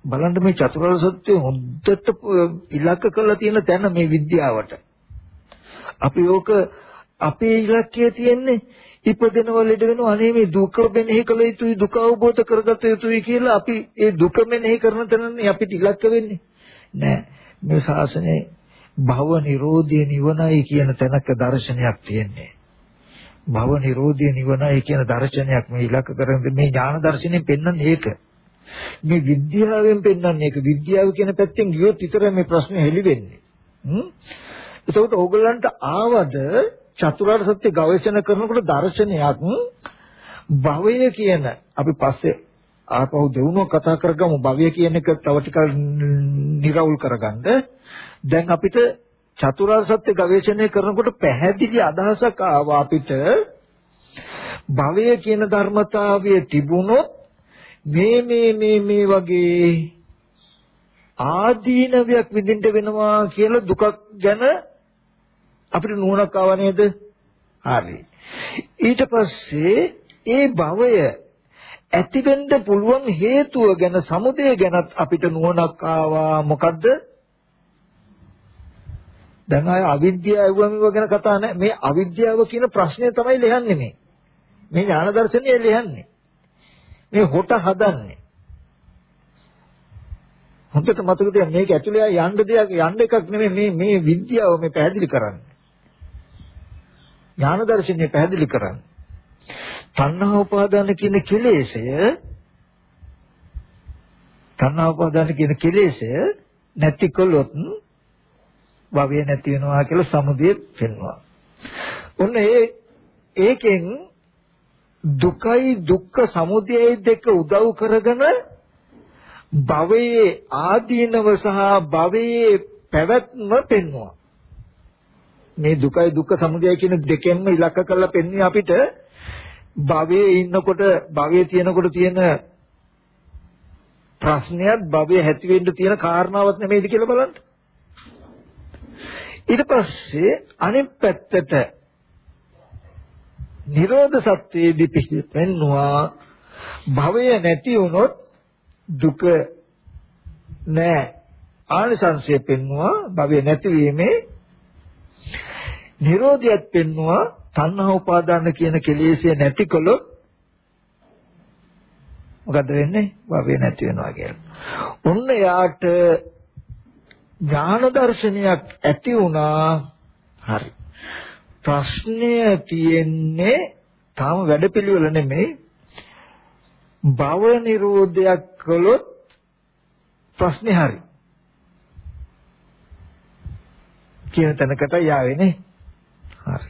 Speaker 1: බලන්න මේ චතුරාර්ය සත්‍ය හොද්දට ඉලක්ක කරලා තියෙන තැන මේ විද්‍යාවට. අපි ඕක අපේ ඉලක්කය තියෙන්නේ ඉපදෙනව ලෙඩ වෙනව අනේ මේ දුක මෙනෙහි කළ යුතුයි දුක අවබෝධ කරගත යුතුයි කියලා අපි ඒ දුක මෙනෙහි කරන තැනනේ අපිට ඉලක්ක වෙන්නේ. නෑ මේ ශාසනයේ භව නිරෝධය නිවනයි කියන තැනක දර්ශනයක් තියෙන්නේ. භව නිරෝධය නිවනයි කියන දර්ශනයක් මේ ඉලක්ක කරගෙන මේ ඥාන දර්ශනයෙන් පෙන්වන්නේ ඒක. මේ විද්‍යාවෙන් පෙන්වන්නේ ඒක. විද්‍යාව කියන පැත්තෙන් ගියොත් විතරයි මේ ප්‍රශ්නේ හෙලි වෙන්නේ. හ්ම්. එතකොට ඕගොල්ලන්ට ආවද චතුරාර්ය සත්‍ය ගවේෂණ කරනකොට දර්ශනයක් භවය කියන අපි පස්සේ ආපහු දෙවුනෝ කතා කරගමු භවය කියන එක තව ටිකක් නිරවුල් කරගන්න දැන් අපිට චතුරාර්ය සත්‍ය ගවේෂණය කරනකොට පැහැදිලි අදහසක් ආවා අපිට භවය කියන ධර්මතාවය තිබුණොත් මේ මේ මේ මේ වගේ ආදීනවයක් විඳින්න වෙනවා කියලා දුකක් ගැන අපිට නුවණක් ආව නේද? හරි. ඊට පස්සේ ඒ භවය ඇතිවෙන්න පුළුවන් හේතුව ගැන සමුදය ගැනත් අපිට නුවණක් ආවා මොකද්ද දැන් ආය අවිද්‍යාව වුවම ගැන කතා නැහැ. මේ අවිද්‍යාව කියන ප්‍රශ්නේ තමයි ලියන්නේ මේ. මේ ඥාන දර්ශනය ලියන්නේ. මේ හොට හදන්නේ. හොඳට මතක තියාගන්න මේක ඇතුලේ යන්න දෙයක් යන්න එකක් නෙමෙයි මේ මේ විද්‍යාව මේ පැහැදිලි කරන්නේ. ඥාන දර්ශනය පැහැදිලි කරන්නේ. තණ්හා උපාදාන කියන කෙලෙසය තණ්හා උපාදාන කියන කෙලෙසය නැති කළොත් භවය නැති වෙනවා කියලා සමුදය පෙන්වනවා. ඔන්න ඒ ඒකෙන් දුකයි දුක්ඛ සමුදයයි දෙක උදව් කරගෙන භවයේ ආදීනව සහ භවයේ පැවැත්ම පෙන්වනවා. මේ දුකයි දුක්ඛ සමුදයයි කියන දෙකෙන්ම ඉලක්ක කරලා පෙන්වන්නේ අපිට භවයේ ඉන්නකොට භවයේ තියෙනකොට තියෙන ප්‍රශ්නයත් භවයේ ඇති වෙන්න තියෙන කාරණාවක් නෙමෙයිද කියලා බලන්න. ඊට පස්සේ අනිත් පැත්තට නිරෝධ සත්‍යයේදී පිළිපෙන්නවා භවය නැති වුණොත් දුක නෑ. ආනිසංශය පෙන්නවා භවය නැතිවීමේ නිරෝධයත් පෙන්නවා තණ්හා උපාදාන කියන කෙලෙස්ය නැතිකොලොත් මොකද වෙන්නේ? භවය නැති වෙනවා කියලා. ඔන්න යාට ඥාන දර්ශනයක් ඇති වුණා. හරි. ප්‍රශ්නය තියෙන්නේ තාම වැඩපිළිවෙල නෙමෙයි. භව නිරෝධයක් කළොත් ප්‍රශ්නේ හරි. කියන තැනකට යාවෙන්නේ හරි.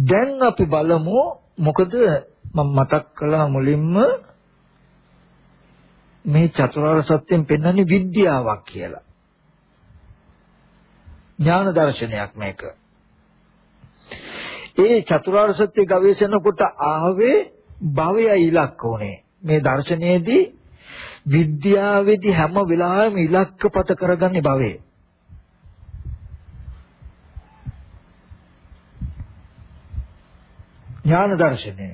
Speaker 1: දැන් අපි බලමු මොකද මම මතක් කළා මුලින්ම මේ චතුරාර්ය සත්‍යයෙන් පෙන්වන්නේ විද්‍යාවක් කියලා ඥාන දර්ශනයක් මේක. ඒ චතුරාර්ය සත්‍ය ගවේෂණ කොට ආවේ භවය ඉලක්ක උනේ. මේ දර්ශනයේදී විද්‍යාවේදී හැම වෙලාවෙම ඉලක්කපත කරගන්නේ භවය. ඥාන දර්ශනය.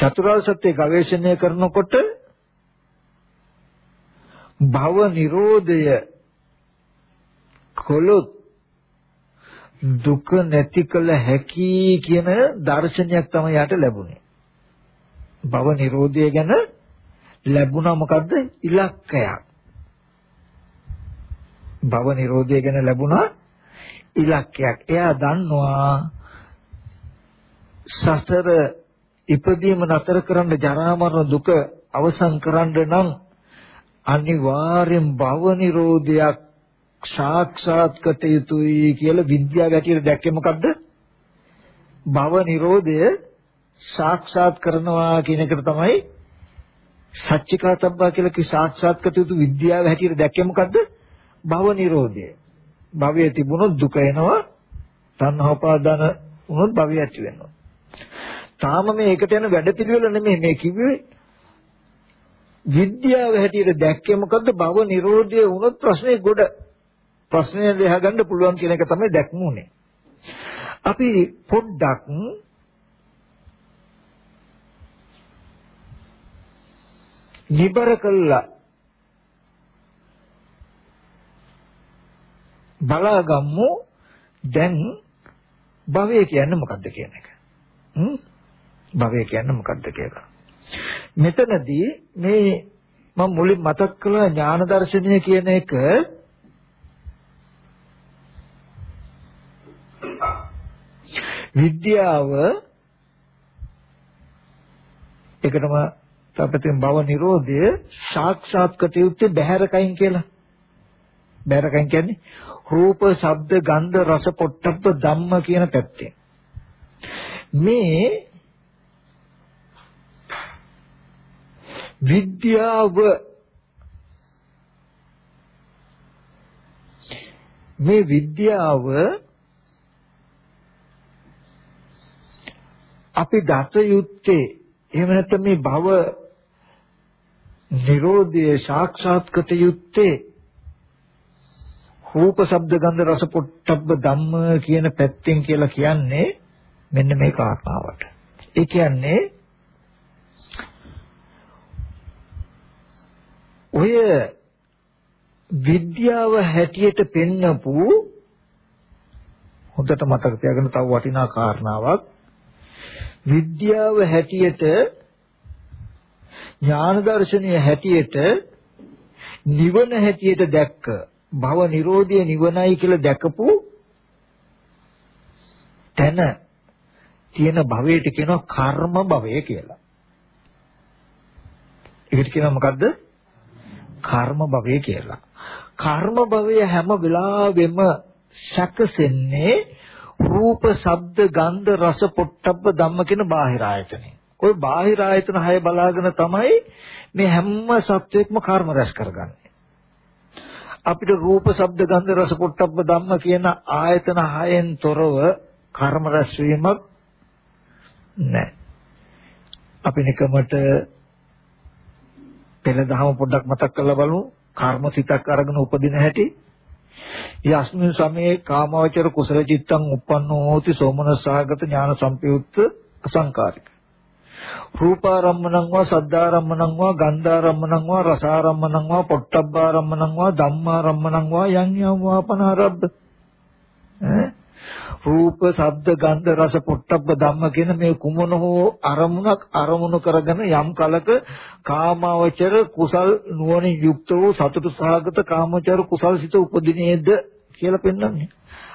Speaker 1: චතුරාර්ය සත්‍ය ගවේෂණය කරනකොට භව නිරෝධය කළොත් දුක නැති කළ හැකි කියන දර්ශනයක් තමයි යාට ලැබුණේ. භව නිරෝධය ගැන ලැබුණා මොකද්ද? ඉලක්කයක්. භව නිරෝධය ගැන ලැබුණා ඉලක්කයක්. එයා දන්නවා සසර ඉපදීම නතර කරන්න ජරා මරණ දුක අවසන් කරන්න නම් අනිවාර්යෙන් භව නිරෝධයක් සාක්ෂාත් කට යුතුයි කියලා විද්‍යාව ඇටියට දැක්කේ මොකද්ද? භව නිරෝධය සාක්ෂාත් කරනවා කියන එකට තමයි සච්චිකාතබ්බා කියලා කි සාක්ෂාත් කට යුතු විද්‍යාව හැටියට දැක්කේ මොකද්ද? භව නිරෝධය. භවයේ තිබුණොත් දුක එනවා. තණ්හා උපාදාන වුණොත් භවය ඇති වෙනවා. තාම මේ එකට යන වැඩපිළිවෙල නෙමෙයි මේ කිව්වේ. විද්‍යාව හැටියට දැක්කේ මොකද්ද? භව නිරෝධය වුණොත් ප්‍රශ්නේ ගොඩ ප්‍රශ්නය ලියහගන්න පුළුවන් කියන එක තමයි දැක්මුනේ. අපි පොඩ්ඩක් නිබර කළා බලාගමු දැන් භවය කියන්නේ මොකද්ද කියන එක. හ්ම් භවය කියන්නේ මොකද්ද කියලා. මෙතනදී මේ මම මුලින් මතක් කළ ඥාන දර්ශනය කියන එක විද්‍යාව එකටම අපිටින් භව නිරෝධය සාක්ෂාත් කටයුත්තේ බහැරකයින් කියලා. බහැරකයින් කියන්නේ රූප, ශබ්ද, ගන්ධ, රස, පොට්ටබ්බ ධම්ම කියන පැත්තේ. මේ විද්‍යාව මේ විද්‍යාව අපි දත යුත්තේ එහෙම නැත්නම් මේ භව නිරෝධයේ සාක්ෂාත්කත යුත්තේ රූප ශබ්ද ගන්ධ රස පොට්ටබ්බ ධම්ම කියන පැත්තෙන් කියලා කියන්නේ මෙන්න මේ කාරණාවට. ඒ කියන්නේ ඔය විද්‍යාව හැටියට පෙන්නපු හොඳට මතක තියාගන්න තව වටිනා කාරණාවක් විද්‍යාව හැටියට ඥාන දර්ශනීය හැටියට නිවන හැටියට දැක්ක භව නිරෝධය නිවනයි කියලා දැකපු තැන තියෙන භවයට කියනවා කර්ම භවය කියලා. ඒකට කියනවා මොකද්ද? කර්ම භවය කියලා. කර්ම භවය හැම වෙලාවෙම සැකසෙන්නේ රූප, ශබ්ද, ගන්ධ, රස, පොට්ටබ්බ ධම්ම කියන බාහිර ආයතනෙ. ওই බාහිර ආයතන හය බලාගෙන තමයි මේ හැම සත්වයක්ම කර්ම රැස් කරගන්නේ. අපිට රූප, ශබ්ද, ගන්ධ, රස, පොට්ටබ්බ ධම්ම කියන ආයතන හයෙන් තොරව කර්ම රැස් වීමක් නැහැ. අපි නිකමට පෙළ දහම පොඩ්ඩක් මතක් කරලා බලමු. කර්ම සිතක් අරගෙන උපදින හැටි. යස්මින් සමයේ කාමවචර කුසල චිත්තං uppannෝ හෝති සෝමනසහගත ඥාන සම්පයුක්ත අසංකාරික රූපාරම්මණං වා සද්ධාරම්මණං වා ගන්ධාරම්මණං වා රසාරම්මණං වා පොට්ටබ්බාරම්මණං වා ධම්මාරම්මණං වා යං යං වාපනරබ්බ රූප, ශබ්ද, ගන්ධ, රස, පොට්ටබ්බ ධම්ම කියන මේ කුමන හෝ අරමුණක් අරමුණු කරගෙන යම් කලක කාමාවචර කුසල් නුවණින් යුක්ත වූ සතුට සහගත කාමචර කුසල් සිත උපදිනේද කියලා පෙන්වන්නේ.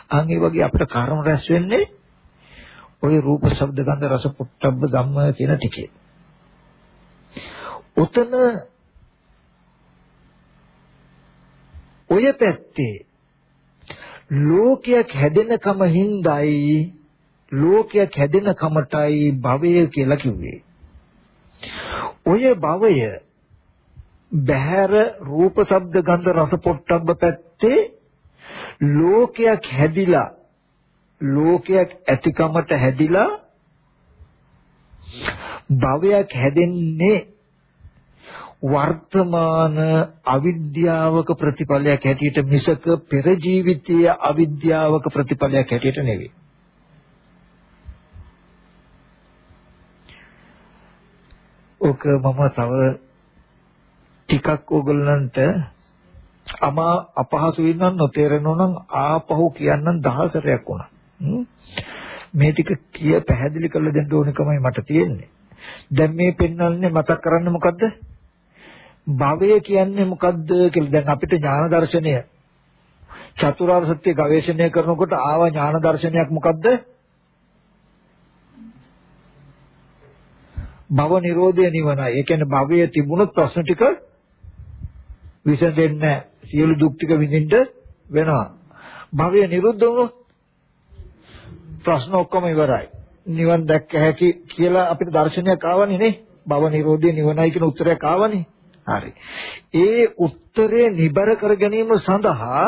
Speaker 1: අන් ඒ වගේ අපිට කර්ම රැස් වෙන්නේ ওই රූප, ශබ්ද, ගන්ධ, රස, පොට්ටබ්බ ධම්ම කියන ටිකේ. උතන ඔය පැත්තේ ලෝකයක් හැදෙනකම හිඳයි ලෝකයක් හැදෙනකමටයි භවය කියලා කිව්වේ. ඔය භවය බහැර රූප ශබ්ද ගන්ධ රස පොට්ටබ්බ පැත්තේ ලෝකයක් හැදිලා ලෝකයක් ඇතිකමට හැදිලා භවයක් හැදෙන්නේ වර්තමාන අවිද්‍යාවක ප්‍රතිඵලයක් හැටියට මිසක පෙර ජීවිතයේ අවිද්‍යාවක ප්‍රතිඵලයක් හැටියට නෙවෙයි. ඔක මම තව ටිකක් ඕගොල්ලන්ට අමා අපහසු වෙනනම් නොතේරෙනව නම් ආපහු කියන්නම් දහසරයක් වුණා. මේ ටික කිය පැහැදිලි කරලා දෙන්න ඕනකමයි මට තියෙන්නේ. දැන් මේ පෙන්වන්නේ මතක් කරන්න මොකද්ද? භවය කියන්නේ මොකද්ද කියලා දැන් අපිට ඥාන දර්ශනය චතුරාර්ය සත්‍ය ගවේෂණය කරනකොට ආව ඥාන දර්ශනයක් මොකද්ද? භව නිරෝධය නිවනයි. ඒ කියන්නේ භවයේ තිබුණොත් ප්‍රශ්න ටික විසඳෙන්නේ සියලු දුක් ටික විඳින්න වෙනවා. භවය නිරුද්ධ වුණොත් ප්‍රශ්න ඔක්කොම ඉවරයි. නිවන් දැක්ක හැකි කියලා අපිට දර්ශනයක් ආවනේ නේ. භව නිරෝධය නිවනයි කියන උත්තරයක් ආවනේ. හරි. ඒ උත්තරේ නිබර කර ගැනීම සඳහා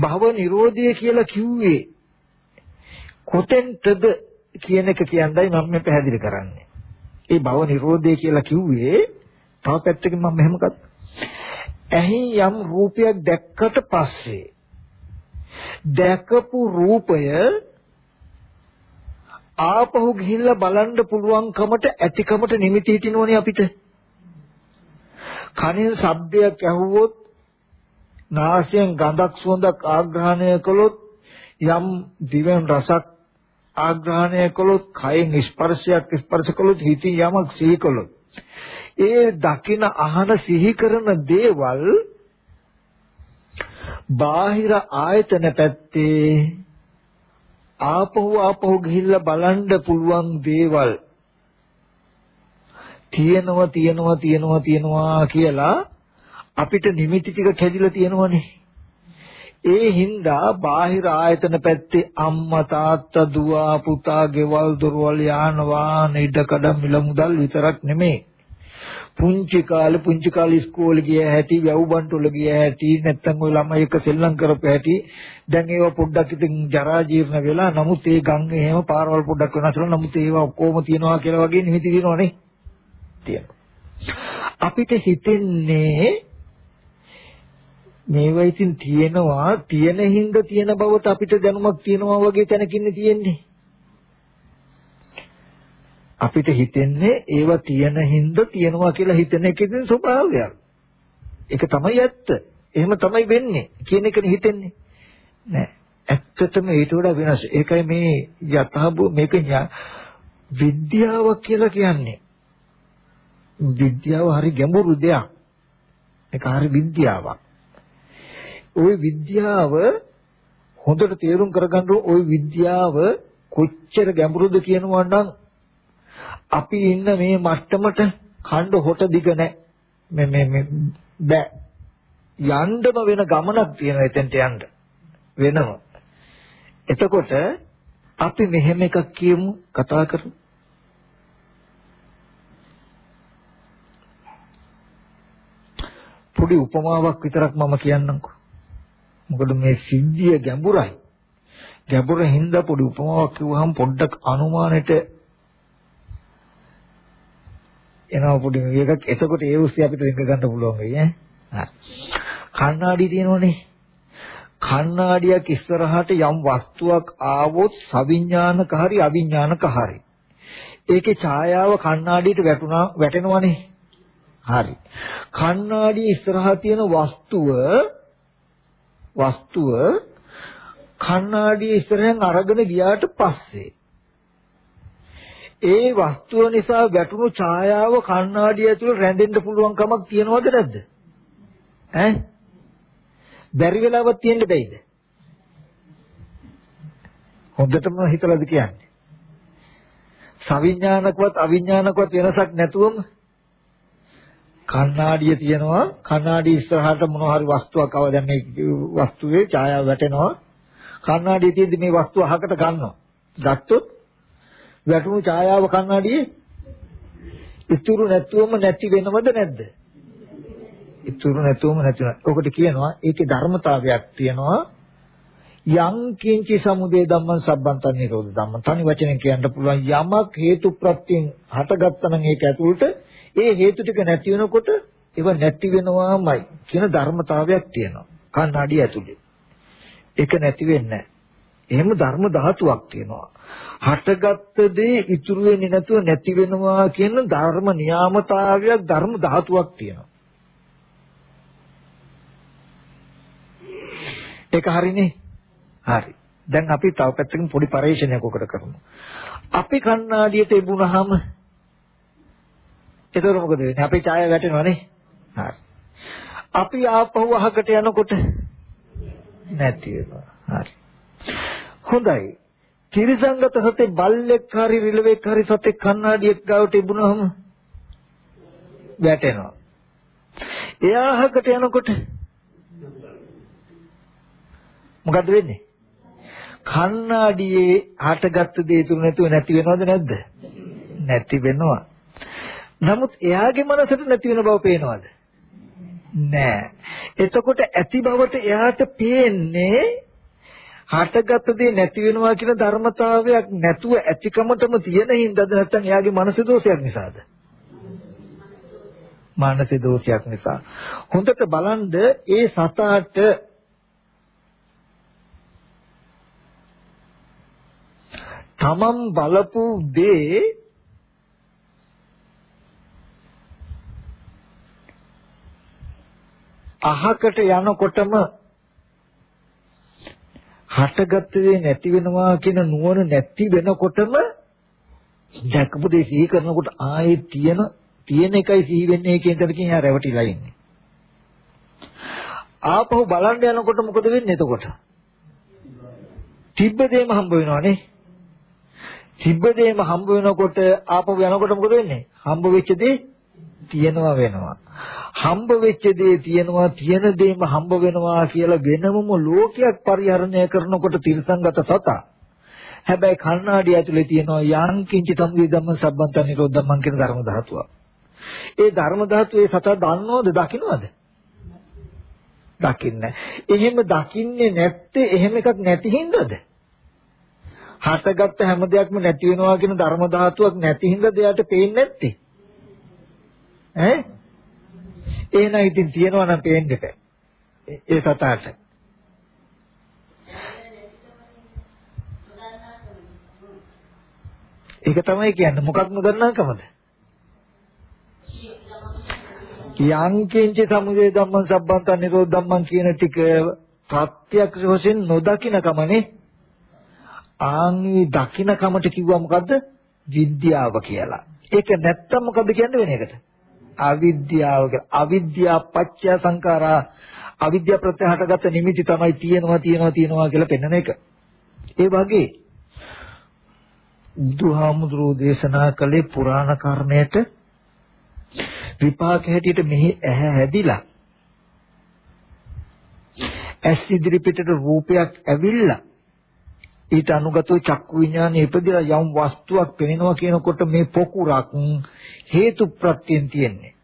Speaker 1: භව නිරෝධය කියලා කිව්වේ කොතෙන්ටද කියන එක කියන්නයි මම මේ පැහැදිලි කරන්නේ. ඒ භව නිරෝධය කියලා කිව්වේ තව පැත්තකින් මම මෙහෙම කත්. ඇහි යම් රූපයක් දැක්කට පස්සේ දැකපු රූපය ආපහු ගිහිල්ලා බලන්න පුළුවන්කමට ඇතිකමට නිමිති හිටිනෝනේ අපිට. කනින් ශබ්දයක් ඇහුවොත් නාසයෙන් ගඳක් සුවඳක් ආග්‍රහණය කළොත් යම් දිවෙන් රසක් ආග්‍රහණය කළොත් කයෙන් ස්පර්ශයක් ස්පර්ශ කළොත් හිතින් යමක් සිහි කළොත්. ඒ දකින අහන සිහි කරන දේවල් බාහිර ආයතන පැත්තේ ආපහු ආපහු ගිහිල්ලා බලන්න පුළුවන් දේවල්. තියෙනවා තියෙනවා තියෙනවා තියෙනවා කියලා අපිට නිමිති ටික කැදිලා තියෙනවනේ. ඒ හින්දා බාහිර ආයතන පැත්තේ අම්මා තාත්තා දුව පුතා ගෙවල් දොරවල් යාන වාහන ඉඩකඩ මිල මුදල් විතරක් නෙමෙයි. පුංචි කාලේ පුංචි කාලේ ඉස්කෝලේ ගිය හැටි වැව් බන්ටුල ගිය හැටි නැත්තම් ওই ළමයි එක සෙල්ලම් කරපු හැටි දැන් ඒවා පොඩ්ඩක් ඉතින් ජරා ජීර්ණ වෙලා නමුත් ඒ ගම් එහෙම පාරවල් පොඩ්ඩක් වෙනස් වෙලා නමුත් ඒවා ඔක්කොම තියනවා කියලා වගේ නිමිති දිනවනේ තියෙනවා. අපිට හිතෙන්නේ මේවා ඉතින් තියෙනවා තියෙන හින්ද තියෙන බවට අපිට දැනුමක් තියෙනවා වගේ තැනකින් තියෙන්නේ. අපිට හිතෙන්නේ ඒවා තියෙන හින්ද තියෙනවා කියලා හිතන එකේ ස්වභාවයක්. ඒක තමයි ඇත්ත. එහෙම තමයි වෙන්නේ කියන එකනේ හිතෙන්නේ. නෑ. ඇත්තටම ඊට වඩා වෙනස්. ඒකයි මේ යථාභූ මේක විද්‍යාවක් කියලා කියන්නේ. විද්‍යාව හරි ගැඹුරු දෙයක්. ඒක හරි විද්‍යාවක්. ওই විද්‍යාව හොඳට තේරුම් කරගන්න ওই විද්‍යාව කොච්චර ගැඹුරුද කියනවා නම් අපි ඉන්න මේ මට්ටමට කණ්ඩ හොට දිග නැහැ. මේ මේ මේ බෑ. යන්නම වෙන ගමනක් තියෙනවා එතෙන්ට යන්න. වෙනම. එතකොට අපි මෙහෙම එකක් කියමු කතා කරමු. පොඩි උපමාවක් විතරක් මම කියන්නම්කෝ. මොකද මේ සිද්ධිය ගැඹුරයි. ගැඹුරින් හින්දා පොඩි උපමාවක් කිව්වහම පොඩ්ඩක් අනුමානෙට එනවා පොඩි මේකක්. එතකොට ඒ උස්සේ අපිට රිංග ගන්න පුළුවන් වෙයි ඈ. හරි. කණ්ණාඩි තියෙනවනේ. කණ්ණාඩියක් ඉස්සරහට යම් වස්තුවක් ආවොත් සවිඥානික හරි අවිඥානික හරි. ඒකේ ඡායාව කණ්ණාඩියට වැටුණා වැටෙනවනේ. හරි. කණ්ණාඩිය ඉස්සරහා තියෙන වස්තුව වස්තුව කණ්ණාඩිය ඉස්සරහෙන් අරගෙන ගියාට පස්සේ ඒ වස්තුව නිසා වැටුණු ඡායාව කණ්ණාඩිය ඇතුළේ රැඳෙන්න පුළුවන් කමක් තියනවද නැද්ද? ඈ? බැරි වෙලාවක් තියෙන්න බෑයිද? හොඳටම හිතලාද කියන්නේ? සවිඥානිකවත් අවිඥානිකවත් වෙනසක් නැතුවම කණ්ණාඩිය තියෙනවා. කණ්ණාඩිය ඉස්සරහට මොනවා හරි වස්තුවක් ආව දැන් මේ වස්තුවේ ඡායාව වැටෙනවා. කණ්ණාඩිය තියෙද්දි මේ වස්තුව අහකට ගන්නවා. ගත්තොත් වැටුණු ඡායාව කණ්ණාඩියේ ඉතුරු නැතුවම නැති වෙනවද නැද්ද? ඉතුරු නැතුවම නැති වෙනවා. ඔකට කියනවා ඒකේ ධර්මතාවයක් තියෙනවා. යං කිංචි සමුදේ ධම්මං සබ්බන්තං නිරෝධ ධම්මං. තනි වචනෙන් කියන්න පුළුවන් යමක් හේතු ප්‍රත්‍යයෙන් හටගත්තා නම් ඒක ඇතුළට ඒ හේතු ටික නැති වෙනකොට ඒව නැති වෙනවාමයි කියන ධර්මතාවයක් තියෙනවා. කන්නාඩිය ඇතුලේ. ඒක නැති වෙන්නේ එහෙම ධර්ම ධාතුවක් තියෙනවා. හටගත්ත දේ ඉතුරු වෙන්නේ නැතුව නැති වෙනවා කියන ධර්ම නියාමතාවයක් ධර්ම ධාතුවක් තියෙනවා. ඒක හරිනේ. හරි. දැන් අපි තව පැත්තකින් පොඩි පරීක්ෂණයක් උකට කරමු. අපි කණ්ණාඩියට එබුණාම එතකොට මොකද වෙන්නේ? අපේ ඡාය වැටෙනවනේ. හරි. අපි ආපහු අහකට යනකොට නැති වෙනවා. හරි. හොඳයි. ත්‍රිසංගත සතේ බල්ලෙක් හරි රිලෙවෙක් හරි සතේ කණ්ණාඩියක් ගාවට ඉබුණාම වැටෙනවා. එයා අහකට යනකොට මොකද්ද වෙන්නේ? කණ්ණාඩියේ හටගත්ත දේ තුන නැතුව නැති වෙනවද නැද්ද? නැති වෙනවා. නමුත් එයාගේ මනසට නැති වෙන බව පේනවද? නෑ. එතකොට ඇති බවට එයාට පේන්නේ හටගත් දේ නැති වෙනවා කියන ධර්මතාවයක් නැතුව ඇතිකමටම තියෙන හින්දාද නැත්නම් එයාගේ මනස දෝෂයක් නිසාද? මානස දෝෂයක් නිසා. හොඳට බලන්ද ඒ සතාට තමන් බලපු දේ අහකට යනකොටම හටගත් දේ නැති වෙනවා කියන නුවණ නැති වෙනකොටම දැකපු දේ සිහි කරනකොට ආයේ තියෙන තියෙන එකයි සිහි වෙන්නේ කියන තැනකින් එයා රැවටිලා ඉන්නේ. ආපහු බලන්න යනකොට මොකද වෙන්නේ එතකොට? තිබ්බ දේම හම්බ වෙනවනේ. තිබ්බ දේම හම්බ වෙනකොට ආපහු යනකොට මොකද වෙන්නේ? හම්බ වෙච්ච දේ තියෙනවා වෙනවා. හම්බ වෙච්ච දේ තියෙනවා තියෙන දේම හම්බ වෙනවා කියලා වෙනමම ලෝකයක් පරිහරණය කරනකොට තිරසංගත සතා. හැබැයි කණ්ණාඩිය ඇතුලේ තියෙනවා යං කිංචි සම්ගේ ධම්ම සම්බන්ත නිරෝධ ධම්මන් කියන ධර්ම ධාතුව. ඒ ධර්ම ධාතුවේ සතා දන්නවද දකින්නවද? දකින්නේ. එහෙම දකින්නේ නැත්තේ එහෙම එකක් නැති හින්දාද? හටගත්ත හැම දෙයක්ම නැති වෙනවා කියන ධර්ම ධාතුවක් නැති හින්දාද එයාට පේන්නේ නැත්තේ? ඈ එහෙනම් ඉතින් තියනවා නම් පේන්න එපා ඒ සතාට. ඒක තමයි කියන්නේ. මොකක් නොදන්නාකමද? යංකින්ච සමුදය ධම්මං සබ්බන්ත නිරෝධ ධම්මං කියන ටික ප්‍රත්‍යක්ෂ වශයෙන් නොදකින්නකමනේ ආන්වි දකින්නකමට කිව්වා මොකද්ද? විද්‍යාව කියලා. ඒක නැත්තම් මොකද්ද කියන්නේ වෙන එකට? අවිද්‍යාව කියලා. අවිද්‍යා පත්‍ය සංඛාරා අවිද්‍යාව ප්‍රත්‍ය හටගත්ත නිමිති තමයි තියෙනවා තියෙනවා තියෙනවා කියලා පෙන්වන එක. ඒ වගේ බුදුහාමුදුරෝ දේශනා කළේ පුරාණ කර්මයට විපාක හැටියට මෙහි ඇහැ හැදිලා ඇස් ඉදිරි පිටට රූපයක් ඇවිල්ලා ඊට අනුගතව චක්කු විඥානය ඉපදලා යම් වස්තුවක් පෙනෙනවා කියනකොට මේ පොකුරක් හේතු ප්‍රත්‍යයෙන් තියෙන්නේ.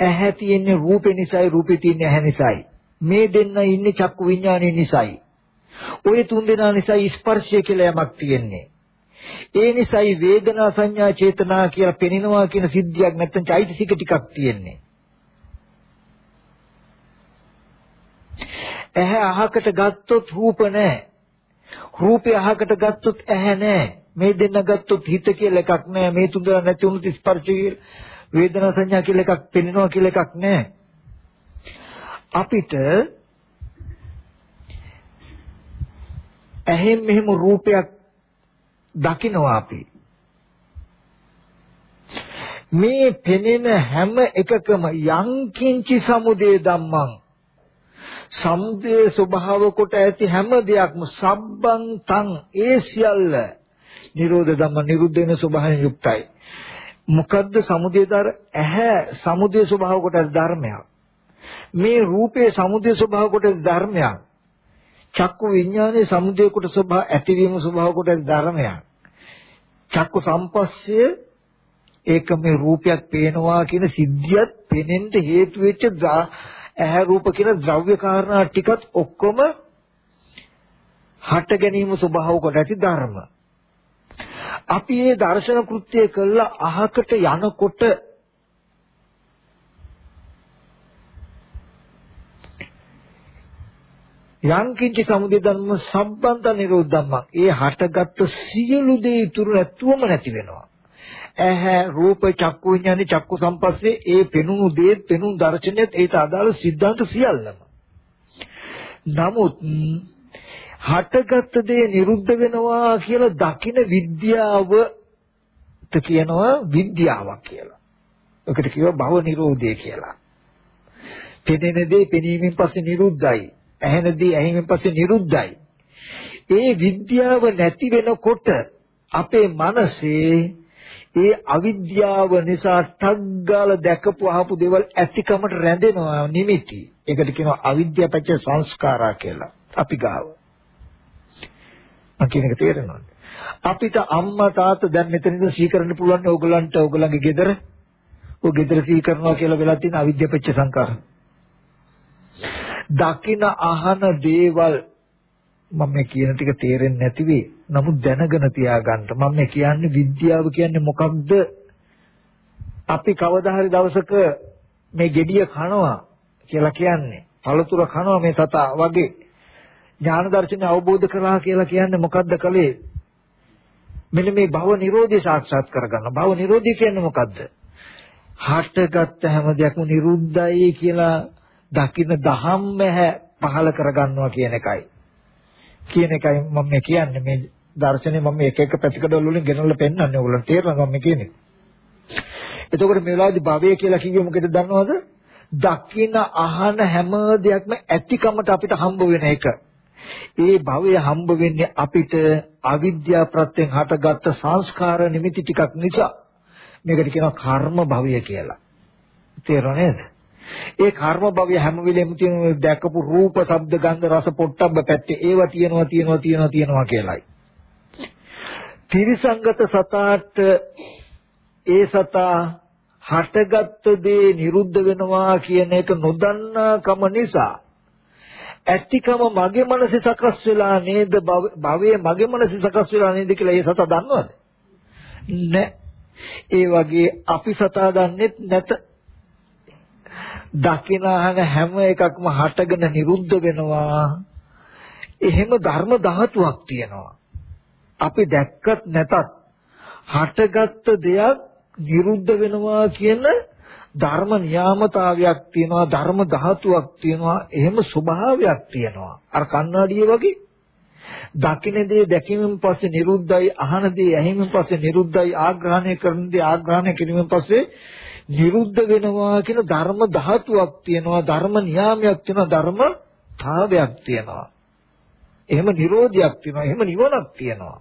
Speaker 1: ඇහැ තියෙන්නේ රූපේ නිසායි රූපේ තියෙන්නේ ඇහැ නිසායි. මේ දෙන්න ඉන්නේ චක්කු විඥානය නිසායි. ওই තුන් දෙනා නිසා ස්පර්ශය කියලා යමක් තියෙන්නේ. ඒ නිසායි වේදනා සංඥා චේතනා කියලා පෙනෙනවා කියන සිද්ධියක් නැත්තම් චෛතසික ටිකක් තියෙන්නේ. ඇහැ අහකට ගත්තොත් රූප නැහැ. රූපය අහකට ගත්තොත් ඇහැ නැහැ. මේ දෙන්න ගත්තොත් හිත කියලා එකක් නැහැ. මේ තුන් දෙනා නැති වුණොත් ස්පර්ශ වේදනා සංඥා කියලා එකක් පෙනෙනවා කියලා එකක් නැහැ. අපිට ඇහෙන් මෙහෙම රූපයක් දකිනවා අපි. මේ පෙනෙන හැම එකකම යංකින්චි සමුදේ ධම්මං සමුදේ ස්වභාව කොට ඇති හැම දෙයක්ම සබ්බං තං ඒ සියල්ල නිරෝධ ධම්ම නිරුද්ධ වෙන ස්වභාවයෙන් යුක්තයි. මොකද්ද සමුදේතර ඇහැ සමුදේ ස්වභාව කොට ධර්මයක්. මේ රූපේ සමුදේ ස්වභාව කොට ධර්මයක්. චක්කු විඥානයේ සමුදේ කොට ස්වභාව ඇතිවීම ස්වභාව කොට ධර්මයක්. චක්කු සම්පස්සය ඒක මේ රූපයක් පේනවා කියන සිද්ධියත් පෙනෙන්න හේතු වෙච්ච ඇහැ රූප කියන ද්‍රව්‍ය කාරණා ටිකත් ඔක්කොම හට ගැනීම ස්වභාව කොට ඇති ධර්ම. අපි මේ දර්ශන කෘත්‍ය කළා අහකට යනකොට යංකින්ච සමුදය ධර්ම සම්බන්ත නිරෝධ ධම්මං. ඒ හටගත්තු සියලු දේ ඉතුරු නැතුවම නැති වෙනවා. ඇහැ රූප චක්කු විඥානේ චක්කු සම්පස්සේ ඒ පෙනුණු දේ පෙනුණු දර්ශනයත් ඒට අදාළ සිද්ධාන්ත සියල්ලම. නමුත් හටගත් දේ නිරුද්ධ වෙනවා කියලා දකින විද්‍යාවට කියනවා විද්‍යාවක් කියලා. ඒකට කියනවා භව නිරෝධය කියලා. පෙනෙන දේ පෙනීමෙන් පස්සේ නිරුද්ධයි. ඇහෙනදී ඇහිමෙන් පස්සේ නිරුද්ධයි. ඒ විද්‍යාව නැති වෙනකොට අපේ මනසේ ඒ අවිද්‍යාව නිසා ටග්ගාල දැකපු අහපු දේවල් ඇතිකමට රැඳෙනවා නිමිති. ඒකට කියනවා අවිද්‍යාපච්ච සංස්කාරා කියලා. අපි ගාව. මම කියන එක තේරෙනවද? අපිට අම්මා තාත්තා දැන් මෙතනද සීකරන්න පුළුවන් ඕගලන්ට ඕගලන්ගේ ගෙදර ඔය ගෙදර සීකරනවා කියලා වෙලා තියෙන අවිද්‍යාපච්ච සංකාර. දකින අහන දේවල් මම මේ කියන ටික තේරෙන්නේ නැති වෙයි. නමුත් දැනගෙන තියාගන්න. මම මේ කියන්නේ විද්‍යාව කියන්නේ මොකක්ද? අපි කවදා හරි දවසක මේ gediya කනවා කියලා කියන්නේ. පළතුර කනවා මේ සතා වගේ. ඥාන දර්ශනය අවබෝධ කරලා කියලා කියන්නේ මොකද්ද කලේ? මෙන්න මේ භව නිරෝධය සාක්ෂාත් කරගන්න. භව නිරෝධය කියන්නේ මොකද්ද? හටගත්ත හැම දෙයක්ම නිරුද්ධයි කියලා දකින්න දහම්ම පහල කරගන්නවා කියන එකයි. කියන එකයි මම මේ කියන්නේ මේ දර්ශනේ මම එක එක පැතිකඩවල වලින් ගෙනල්ලා පෙන්නන්නේ ඔයගොල්ලන්ට තේරෙනවා මම කියන්නේ. එතකොට මේ වෙලාවේදී භවය කියලා කිව්වේ මොකද දන්නවද? දකින අහන හැම දෙයක්ම ඇතිකමට අපිට හම්බ වෙන එක. ඒ භවය හම්බ වෙන්නේ අපිට අවිද්‍යාව ප්‍රත්‍යයෙන් හටගත්ත සංස්කාර නිමිති ටිකක් නිසා. මේකට කියනවා කර්ම භවය කියලා. තේරුණා නේද? ඒ කර්ම භවය හැම වෙලෙම තියෙන දැකපු රූප, ශබ්ද, ගන්ධ, රස, පොට්ටබ්බ පැත්තේ ඒවා තියෙනවා තියෙනවා තියෙනවා තියෙනවා කියලායි. තිරිසංගත සතාට ඒ සතා හටගත්ත දේ නිරුද්ධ වෙනවා කියන එක නොදන්නා කම නිසා ඇතිකම මගේ මනසේ සකස් වෙලා නේද භවයේ මගේ මනසේ සකස් වෙලා නේද කියලා ඒ සතා දන්නවද? නැහැ. ඒ වගේ අපි සතා දන්නේ නැත. දකිනාහන හැම එකක්ම හටගෙන නිරුද්ධ වෙනවා. එහෙම ධර්ම ධාතුවක් තියෙනවා. අපි දැක්කත් නැතත් හටගත්ත දෙයක් නිරුද්ධ වෙනවා කියන ධර්ම නියාමතාවයක් තියෙනවා ධර්ම ධාතුවක් තියෙනවා එහෙම ස්වභාවයක් තියෙනවා. අර කණ්ණාඩිය වගේ. දකින්න දේ දැකීමෙන් පස්සේ නිරුද්ධයි අහන දේ ඇහිමෙන් පස්සේ නිරුද්ධයි ආග්‍රහණය කරන දේ ආග්‍රහණය කිරීමෙන් පස්සේ නිරුද්ධ වෙනවා කියන ධර්ම ධාතුවක් තියෙනවා ධර්ම නියාමයක් තියෙනවා ධර්ම තාවයක් තියෙනවා. එහෙම නිරෝධයක් තියෙනවා එහෙම නිවනක් තියෙනවා.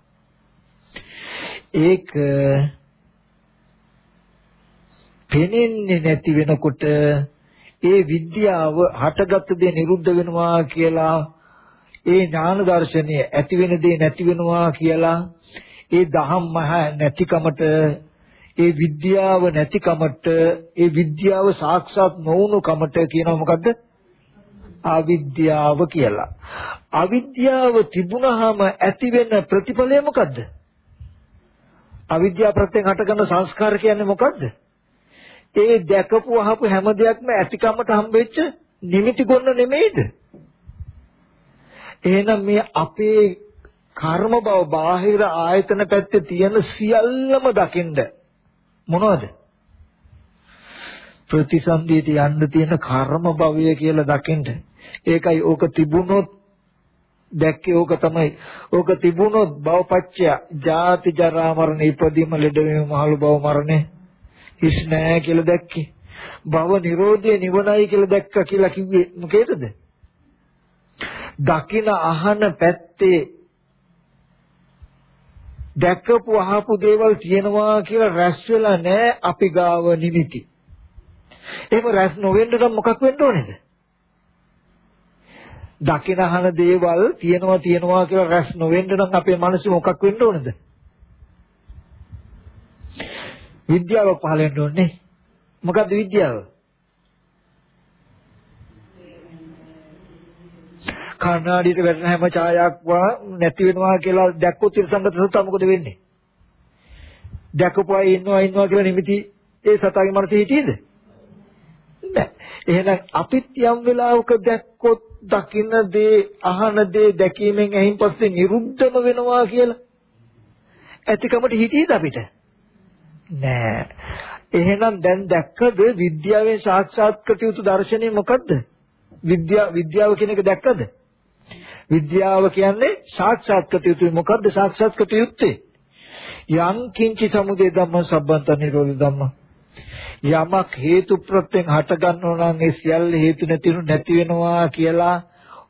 Speaker 1: ඒක පෙනෙන්නේ නැති වෙනකොට ඒ විද්‍යාව හටගත් දේ නිරුද්ධ වෙනවා කියලා ඒ ඥාන දර්ශනය ඇති වෙන දේ නැති වෙනවා කියලා ඒ දහම් මහ නැතිකමට ඒ විද්‍යාව නැතිකමට ඒ විද්‍යාව සාක්ෂාත් නොවුණු කමට කියනවා මොකද්ද අවිද්‍යාව කියලා. අවිද්‍යාව තිබුණාම ඇති වෙන ප්‍රතිඵලය මොකද්ද? අවිද්‍යාව ප්‍රත්‍යයෙන් හටගන්න සංස්කාර කියන්නේ මොකද්ද? ඒ දැකපු අහපු හැම දෙයක්ම ඇතිකමට හම්බෙච්ච නිමිති ගොන්න නෙමෙයිද? එහෙනම් මේ අපේ කර්ම බව බාහිර ආයතන පැත්තේ තියෙන සියල්ලම දකින්ද මොනවද? ප්‍රතිසන්දියට යන්න තියෙන කර්ම භවය කියලා දකින්න. ඒකයි ඕක තිබුණොත් දැක්කේ ඕක තමයි. ඕක තිබුණොත් භවපච්චය, ජාති ජරා මරණ ඉපදීම ලෙඩවීම මහලු භව මරණේ හිස් නෑ කියලා දැක්කේ. භව නිරෝධය නිවනයි කියලා දැක්ක කියලා කිව්වේ මොකේද? දකින අහන පැත්තේ දැක්කපු අහපු දේවල් තියෙනවා කියලා රැස් වෙලා නැහැ අපි ගාව නිමිති. එහෙම රැස් නොවෙන්න නම් මොකක් වෙන්න ඕනේද? දකින අහන දේවල් තියෙනවා තියෙනවා කියලා රැස් නොවෙන්න නම් අපේ මනස මොකක් වෙන්න ඕනේද? විද්‍යාව පහළ වෙන්න ඕනේ. මොකද්ද විද්‍යාව? කණ්ණාඩියට වැටෙන හැම ඡායාවක්ම නැති වෙනවා කියලා දැක්කොත් ඉරසංගත සතා මොකද වෙන්නේ? දැකපුවා ඉන්නවා ඉන්නවා කියලා නිමිති ඒ සතාගේ මනසේ හිටියේද? නැහැ. එහෙනම් අපිත් යම් වෙලාවක දැක්කොත් දකින්න දේ අහන දේ දැකීමෙන් ඇහින් පස්සේ නිරුද්ධම වෙනවා කියලා ඇතිකමට හිටියේද අපිට? නෑ. එහෙනම් දැන් දැක්කද විද්‍යාවෙන් සාක්ෂාත් කළ යුතු දර්ශනය මොකද්ද? විද්‍යාව විද්‍යාව කියන එක දැක්කද? විද්‍යාව කියන්නේ සාක්ෂාත් කර යුතුයි. මොකද්ද සාක්ෂාත් කර යුත්තේ? යං කිංචි සමුදය ධම්ම සම්බන්ත නිරෝධ ධම්ම. යමක් හේතු ප්‍රත්‍යයෙන් හට ගන්නවා නම් ඒ සියල්ල හේතු නැතිනු නැති වෙනවා කියලා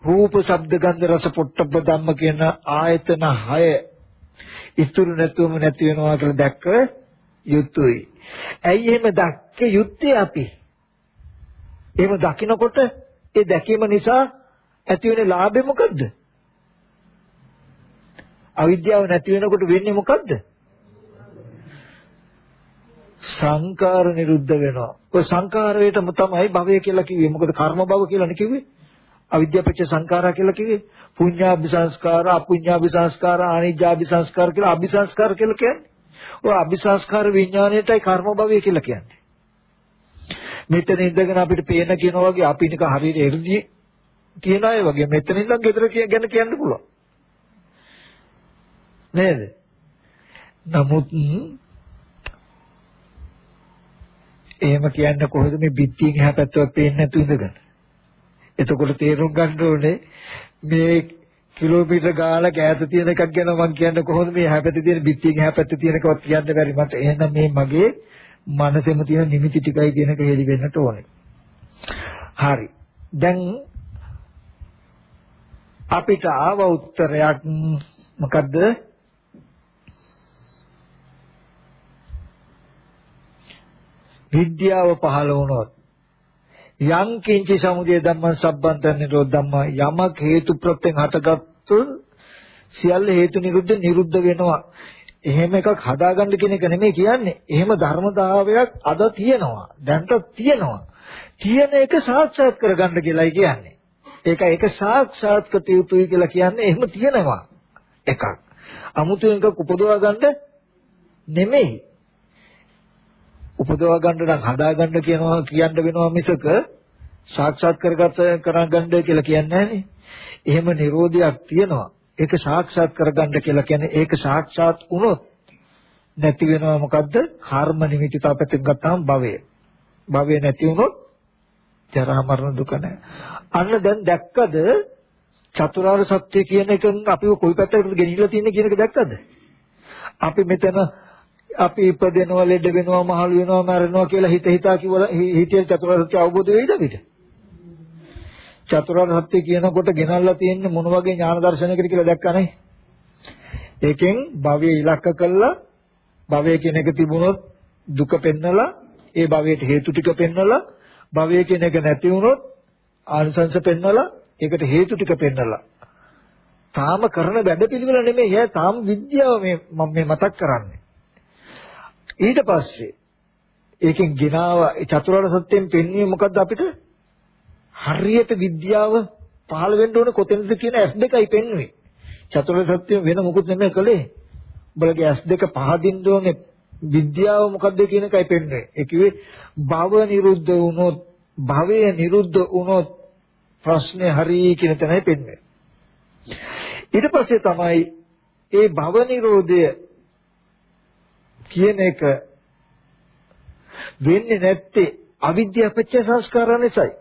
Speaker 1: රූප ශබ්ද ගන්ධ රස පොට්ටබ්බ ධම්ම කියන ආයතන 6 ඉතුරු නැතුවම නැති වෙනවා කියලා දැක්ක යුතුයි. ඇයි එහෙම දැක්ක යුත්තේ අපි? එහෙම දකිනකොට ඒ දැකීම නිසා ඇති වෙන ලාභය මොකද්ද? අවිද්‍යාව නැති වෙනකොට වෙන්නේ මොකද්ද? සංකාර නිරුද්ධ වෙනවා. ඔය සංකාරයටම තමයි භවය කියලා කිව්වේ. මොකද කර්ම භව කියලානේ කිව්වේ. අවිද්‍යාපච්ච සංඛාරා කියලා කිව්වේ. පුඤ්ඤාභි සංස්කාර, අපුඤ්ඤාභි සංස්කාර, ආනිජ්ජාභි සංස්කාර කියලා අභි සංස්කාර කියලා කියන්නේ. ඔය අභි සංස්කාර විඥාණයටයි කර්ම භවය කියලා කියන්නේ. මෙතන ඉඳගෙන අපිට පේන කියනවා වගේ අපි නික හරියට එ르දී කියන අය වගේ මෙතන ඉඳන් ගෙදර ගැන කියන්න පුළුවන්. නේද? නමුත් එහෙම කියන්නේ කොහොමද මේ පිටින් එහා පැත්තවත් පේන්නේ නැතු ඉඳගෙන. එතකොට තේරුම් ගන්න ඕනේ මේ කිලෝමීටර් ගානක් ඈත තියෙන එකක් ගැන මම කියන්නේ කොහොමද මේ එහා පැත්තේ තියෙන පිටින් එහා පැත්තේ තියෙන එකවත් කියන්න බැරි මට එහෙනම් මේ මගේ මනසෙම තියෙන නිමිති ටිකයි කියන එක හෙලි වෙන්නට ඕනේ. හරි. දැන් අපිට ආව උත්තරයක් මොකද්ද? විද්‍යාව පහළ වුණොත් යං කිංචි සමුදය ධම්මං සම්බන්ත නිරෝධ ධම්ම යමක් හේතු ප්‍රත්‍යයෙන් හටගත්තු සියල්ල හේතු නිරුද්ධ නිරුද්ධ වෙනවා. එහෙම එකක් හදාගන්න කියන එක නෙමෙයි කියන්නේ. එහෙම ධර්මතාවයක් අද තියෙනවා. දැන්ට තියෙනවා. තියෙන එක සාක්ෂාත් කරගන්න කියලායි කියන්නේ. ඒක ඒක සාක්ෂාත් කර යුතුයි කියලා කියන්නේ එහෙම තියෙනවා එකක්. අමුතුවෙන් එකක් උපදවා ගන්න නෙමෙයි. උපදවා ගන්න නම් හදා ගන්න කියනවා කියන්න වෙනවා මිසක සාක්ෂාත් කරගත කරගන්න කියලා කියන්නේ නැහැ එහෙම Nirodhayak තියෙනවා. ඒක සාක්ෂාත් කරගන්න කියලා කියන්නේ ඒක සාක්ෂාත් වුණොත් නැති වෙනවා මොකද්ද? කර්ම නිමිති තාපතෙන් ගත්තාම භවය. භවය නැති වුණොත් ජරා මරණ දුක නැහැ. අන්න දැන් දැක්කද චතුරාර්ය සත්‍ය කියන එකෙන් අපිව කොයි පැත්තකටද ගෙනිහිලා තියෙන්නේ කියන එක දැක්කද? අපි මෙතන අපි ඉපදෙනවා ලෙඩ වෙනවා මහලු වෙනවා මැරෙනවා කියලා හිත හිතා කිව්වල හිතේ චතුරාර්ය සත්‍ය අවබෝධ වෙයිද අපිට? චතුරාර්ය සත්‍ය කියනකොට ගෙනල්ලා තියෙන්නේ මොන වගේ ඥාන දර්ශනයකද කියලා දැක්කනේ. ඒකෙන් භවය ඉලක්ක කළා භවය කියන එක තිබුණොත් දුක පෙන්නලා ඒ භවයට හේතු ටික පෙන්නලා භවය කියන එක නැති වුණොත් ආනිසංස පෙන්නලා ඒකට හේතු ටික පෙන්නලා තාම කරන වැඩපිළිවෙල නෙමෙයි. එයා තාම විද්‍යාව මේ මම මේ මතක් කරන්නේ. ඊට පස්සේ ඒකෙන් ගෙනාව චතුරාර්ය සත්‍යයෙන් පෙන්වන්නේ මොකද්ද අපිට? හරියට විද්‍යාව පහළ වෙන්න ඕන කොතැනද කියන S2යි පෙන්වන්නේ. චතුරාර්ය සත්‍ය වෙන මොකුත් නෙමෙයි කළේ. උඹලගේ S2 පහදින්න ඕනේ විද්‍යාව මොකද්ද කියන එකයි පෙන්වන්නේ. ඒ කිව්වේ භව නිරුද්ධ වුණොත් භවය නිරුද්ධ වුණොත් ප්‍රශ්නේ හරි කියන තැනයි පෙන්වන්නේ. ඊට පස්සේ තමයි ඒ භව නිරෝධය කියන එක වෙන්නේ නැත්තේ අවිද්‍යාව පත්‍ය සංස්කාර නිසායි.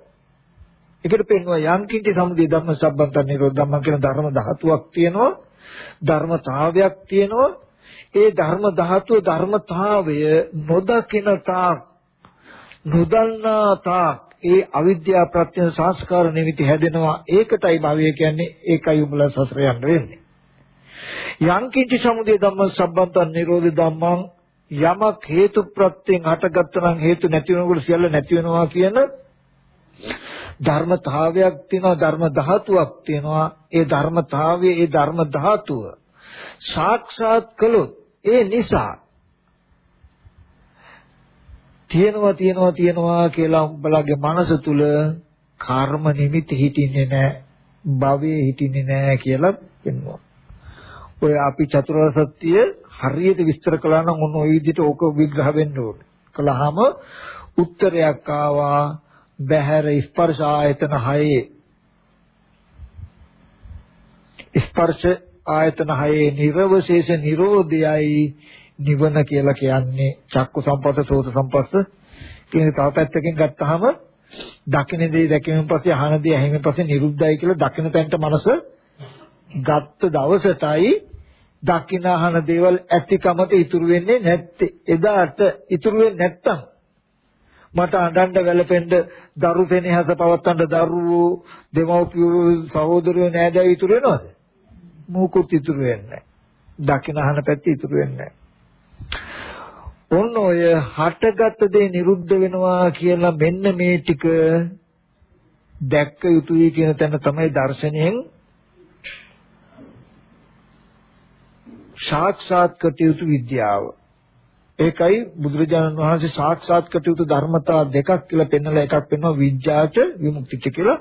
Speaker 1: ඒකට පෙන්වනවා යම් කිංටි සමුදය ධම්ම සම්බන්ත නිරෝධ ධම්ම කියන ධර්ම ධාතුවක් තියෙනවා ධර්මතාවයක් තියෙනවා. ඒ ධර්ම ධාතුව ධර්මතාවය නොදකින තාක් නොදන්නා තාක් ඒ අවිද්‍යාව ප්‍රත්‍ය සංස්කාර නිමිති හැදෙනවා. ඒකටයි භවය කියන්නේ ඒකයි උඹලා සසර යන්න වෙන්නේ. යම් කිංචි සමුදය ධම්ම සම්බන්ත නිරෝධ ධම්මං යමක් හේතු ප්‍රත්‍යයෙන් හටගත්තා නම් හේතු නැති වෙනකොට සියල්ල නැති වෙනවා කියන ධර්මතාවයක් තියෙනවා ධර්ම ධාතුවක් තියෙනවා ඒ ධර්මතාවයේ ඒ ධර්ම ධාතුව සාක්ෂාත් කළොත් ඒ නිසා තියෙනවා තියෙනවා තියෙනවා කියලා උඹලගේ මනස තුල කර්ම නිමිති හිටින්නේ නැහැ භවයේ හිටින්නේ නැහැ කියලා කියනවා. ඔය අපි චතුරාර්ය සත්‍ය හරියට විස්තර කළා නම් ඔන්න ওই විදිහට ඕක විග්‍රහ වෙන්න ඕනේ. කළාම උත්තරයක් ආවා බහැර ස්පර්ශ ආයතන හයේ ස්පර්ශ ආයතන හයේ නිර්වශේෂ නිරෝධයයි නිවන කියලා කියන්නේ චක්කු සම්පස්ස සෝත සම්පස්ස කියන තව පැත්තකින් ගත්තාම දකින්න දේ දැකීමෙන් පස්සේ අහන දේ ඇහිමෙන් පස්සේ නිරුද්ධයි කියලා දකින්න තැනට මනස ගත්ත දවසටයි දකින්න අහන දේවල් ඇතිකමට ඉතුරු වෙන්නේ නැත්තේ එදාට ඉතුරු වෙන්නේ නැත්තම් මට අඬන්න වැළපෙන්න දරු සෙනෙහස පවත්තන්න දරුවෝ දෙමව්පියෝ සහෝදරයෝ නෑදෑයෝ ඉතුරු වෙනවද? මොකුත් ඉතුරු වෙන්නේ නැහැ. දකින අහන පැත්ත ඉතුරු වෙන්නේ ඔන්න ඔය හටගත් දේ නිරුද්ධ වෙනවා කියලා මෙන්න මේ ටික දැක්ක යුතුයි කියන තැන තමයි දර්ශනයෙන් සාක්ෂාත් කටයුතු විද්‍යාව. ඒකයි බුදුරජාණන් වහන්සේ සාක්ෂාත් කටයුතු ධර්මතා දෙකක් කියලා පෙන්නලා එකක් පෙන්වනවා විඥාච විමුක්තිච කියලා.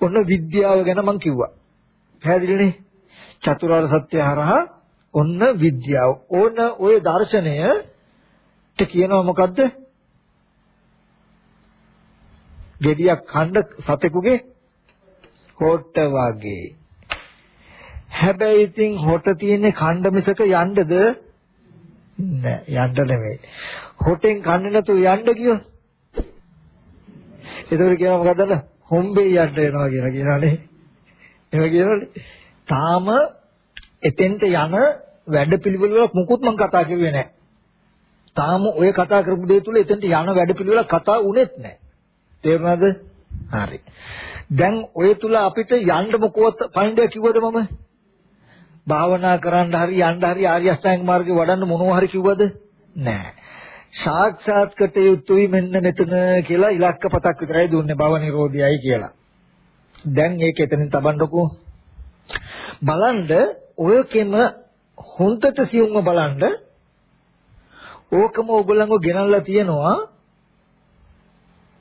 Speaker 1: ඔන්න විද්‍යාව ගැන මම කිව්වා. පැහැදිලිනේ? චතුරාර්ය සත්‍ය හරහා ඔන්න විද්‍යාව. ඕන ওই දර්ශනයට කියනවා මොකද්ද? gediyak khanda සතෙකුගේ හොට්ට වගේ. හැබැයි ඉතින් හොට තියෙන ඛණ්ඩ මිසක යන්නද නෑ යන්න නෙමෙයි. හොටෙන් කන්නේ නැතුව යන්න ගියොත් ඒතකොට කියනවා මොකදද? හොම්බේ යන්න වෙනවා කියලා කියනවානේ. එහෙම කියනවනේ. තාම එතෙන්ට යන වැඩපිළිවෙල වල මුකුත් මම කතා කරුවේ නැහැ. තාම ඔය කතා කරපු දේ තුල එතෙන්ට යන වැඩපිළිවෙල කතා වුණෙත් නැහැ. තේරුණාද? හරි. දැන් ඔය තුල අපිට යන්න මොකවත් පයින්ඩය කිව්වද මම? භාවනා කරන්න හරි යන්න හරි ආර්ය අෂ්ටාංග මාර්ගේ වඩන්න මොනවා හරි කිව්වද? නැහැ. සාක්ෂාත් කටයුතුයි මෙන්න මෙතන කියලා ඉලක්ක පතක් විතරයි දුන්නේ භව නිරෝධයයි කියලා. දැන් ඒක එතනින් තබන්නකෝ. බලන්න ඔයකෙම හොන්දට සියුම්ව බලන්න ඕකම ඕගොල්ලන්ව ගෙනල්ලා තියනවා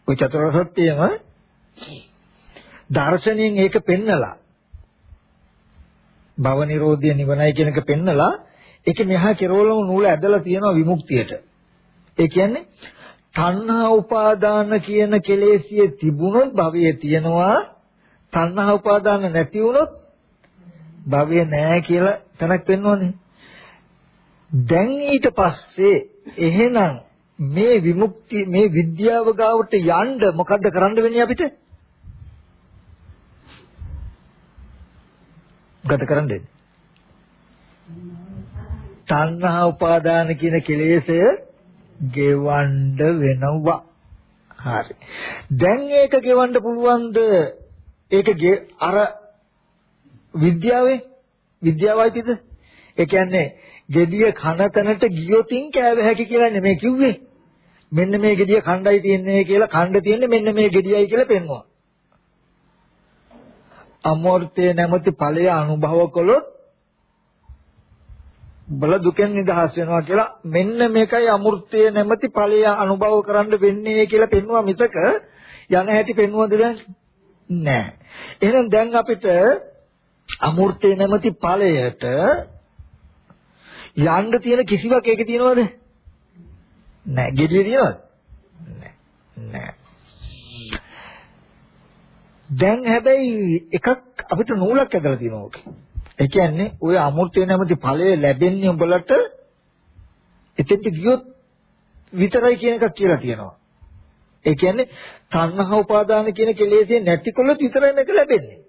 Speaker 1: ඔය චතුරාර්ය සත්‍යයම දර්ශනයෙන් ඒක පෙන්නලා භව නිරෝධය නිවනයි කියන එක පෙන්නලා ඒක මෙහා කෙරවලම නූල ඇදලා තියෙනවා විමුක්තියට ඒ කියන්නේ තණ්හා උපාදාන කියන කෙලෙසිය තිබුණොත් භවයේ තියෙනවා තණ්හා උපාදාන නැති වුණොත් භවය නෑ කියලා තැනක් පෙන්වන්නේ. දැන් ඊට පස්සේ එහෙනම් මේ විමුක්ති මේ විද්‍යාව ගාවට යන්න මොකද්ද කරන්න වෙන්නේ අපිට? ගත කරන්නේ. තණ්හා උපාදාන කියන කෙලෙසය ගෙවන්න වෙනවා. හරි. දැන් ඒක ගෙවන්න පුළුවන්ද? ඒක අර විද්‍යාවේ විද්‍යාවයිද? ඒ කියන්නේ gediya කන තැනට ගියොතින් කෑව හැකි කියලා නෙමෙයි කිව්වේ. මෙන්න මේ gediya කණ්ඩයි තියන්නේ කියලා කණ්ඩ තියන්නේ මෙන්න මේ gediyයි කියලා පෙන්වුවා. අමෘතය නැමැති ඵලය අනුභව කළොත් බල දුකෙන් නිදහස් වෙනවා කියලා මෙන්න මේකයි අමෘතය නැමැති ඵලය අනුභව කරන්න වෙන්නේ කියලා පෙන්වුවා මිසක යන හැටි පෙන්වුවද දැන්? නෑ. එහෙනම් දැන් අපිට අමෘතය නැමැති ඵලයට යන්න තියෙන කිසිවක් ඒකේ තියෙනවද? නෑ. gediye තියෙනවද? නෑ. නෑ. දැන් හැබැයි එකක් අපිට නූලක් ඇදලා තියෙනවා ඕකේ. ඒ කියන්නේ ওই අමෘතය නැමැති ඵලය ලැබෙන්නේ උඹලට එතෙන්ට ගියොත් විතරයි කියන එකක් කියලා තියෙනවා. ඒ කියන්නේ තණ්හා උපාදාන කියන කෙලෙසේ නැතිකොලොත් විතරයි මේක ලැබෙන්නේ.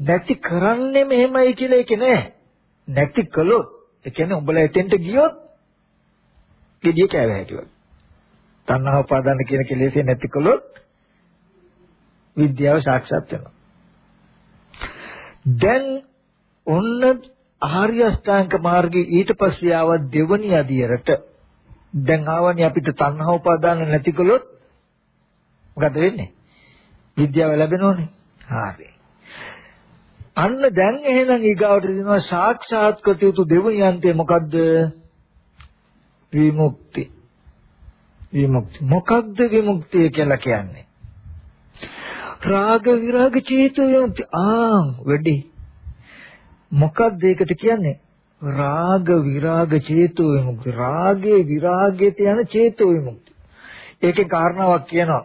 Speaker 1: නැති කරන්නේ මෙහෙමයි කියලා ඒක නෑ. නැති කළොත් ඒ කියන්නේ උඹලා එතෙන්ට ගියොත් gediye කෑව හැටිවත්. තණ්හා උපාදාන කියන කෙලෙසේ නැතිකොලොත් විද්‍යාව සාක්ෂාත් වෙනවා. දැන් ඔන්න ආර්ය අෂ්ටාංග මාර්ගයේ ඊට පස්සේ ආව දෙවනි අදියරට දැන් ආවනේ අපිට තණ්හා උපාදාන නැති කළොත් මොකද වෙන්නේ? විද්‍යාව ලැබෙනෝනේ. හරි. අන්න දැන් එහෙනම් ඊගාවට දෙනවා සාක්ෂාත් කර යුතු දෙවනි අන්තය මොකද්ද? විමුක්ති. විමුක්ති. මොකක්ද විමුක්තිය කියලා කියන්නේ? රාග විරාග චේතෝ විමුක්ති ආ වැඩි. මොකක්ද ඒකට කියන්නේ? රාග විරාග චේතෝ විමුක්ති. රාගේ විරාගයට යන චේතෝ විමුක්ති. ඒකේ කාරණාවක් කියනවා.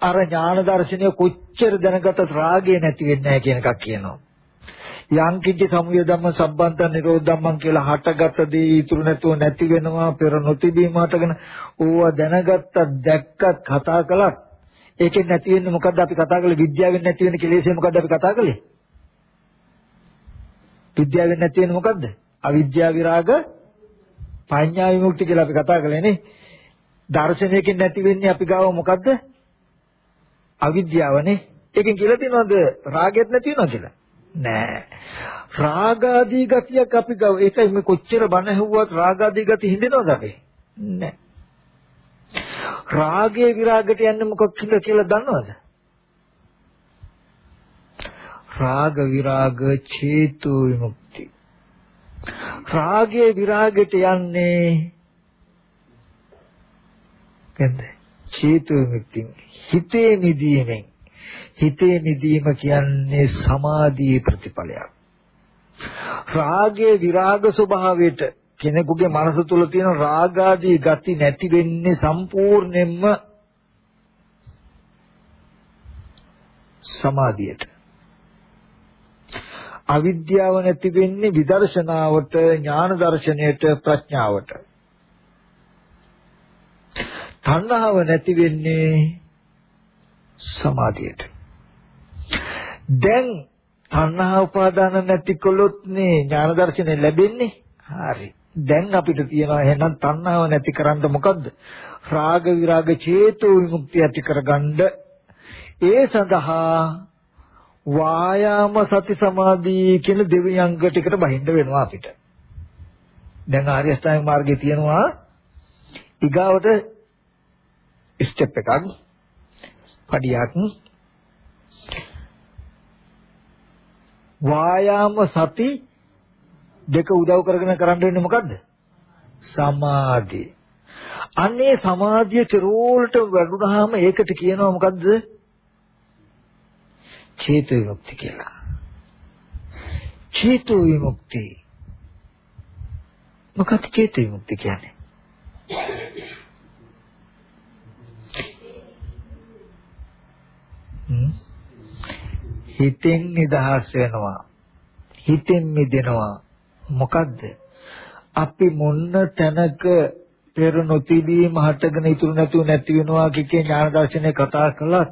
Speaker 1: අර ඥාන දර්ශනය කොච්චර දැනගතත් රාගය නැති වෙන්නේ නැහැ කියන එකක් කියනවා. යම් කිච්ච සමුය ධම්ම සම්බන්ත නිරෝධ ධම්මං කියලා හටගත දේ ඉතුරු නැතුව නැති වෙනවා පෙර නොතිබීම හටගෙන ඕවා දැනගත්තත් දැක්කත් කතා කළත් ඒකෙන් නැති වෙන්නේ මොකද්ද? අපි කතා කළේ විද්‍යාවෙන් නැති වෙන කෙලෙසේ මොකද්ද අපි කතා කළේ? විද්‍යාවෙන් නැති වෙන්නේ මොකද්ද? අවිද්‍යාව විරාග පඤ්ඤා විමුක්ති කියලා අපි කතා කළේ නේ. දර්ශනයකින් නැති වෙන්නේ අපි ගාව මොකද්ද? අවිද්‍යාවනේ ඒකෙන් කියලා තියෙනවද? රාගෙත් නැති වෙනවා කියලා? නෑ. රාගාදී ගතියක් අපි ගාව. ඒකයි මේ කොච්චර බණ ඇහුවත් රාගාදී ගති හින්දෙනවද අපි? නෑ. රාගයේ විරාගයට යන්නේ මොකක්ද කියලා දන්නවද? රාග විරාග චේතු විමුක්ති. රාගයේ විරාගයට යන්නේ කෙන්ද? චේතු විමුක්ති. හිතේ මිදීමෙන්. හිතේ මිදීම කියන්නේ සමාධියේ ප්‍රතිඵලයක්. රාගයේ විරාග ස්වභාවයට කෙනෙකුගේ මනස තුල තියෙන රාගාදී ගති නැති වෙන්නේ සම්පූර්ණයෙන්ම සමාධියට. අවිද්‍යාව නැති වෙන්නේ විදර්ශනාවට, ඥාන දර්ශනයට, ප්‍රඥාවට. තණ්හාව නැති වෙන්නේ සමාධියට. දැන් තණ්හා උපාදාන නැතිකොලොත් නේ ඥාන දර්ශනය ලැබෙන්නේ. හරි. දැන් අපිට තියෙනවා එහෙනම් තණ්හාව නැති කරන්න මොකද්ද? රාග විරාග චේතෝ විමුක්තිය ඇති කරගන්න ඒ සඳහා වායාම සති සමාධි කියන දෙවි අංග ටිකට බහින්න වෙනවා අපිට. දැන් ආර්ය අෂ්ටාංග මාර්ගයේ තියෙනවා ඊගාවට ස්ටෙප් එකක් පඩියක් වායාම සති දෙක උදව් කරගෙන කරන්න වෙන්නේ මොකද්ද? සමාධිය. අන්නේ සමාධිය කෙරෝලට වැඩුණාම ඒකට කියනවා මොකද්ද? චේතු විමුක්ති කියලා. චේතු විමුක්ති. මොකක්ද චේතු විමුක්ති කියන්නේ? හිතෙන් නිදහස් වෙනවා. හිතෙන් මිදෙනවා. මොකද්ද? අපි මොන්න තැනක පෙර නොතිබීම හටගෙන ඉතුරු නැතුව නැති වෙනවා කිකේ ඥාන දර්ශනය කතා කළත්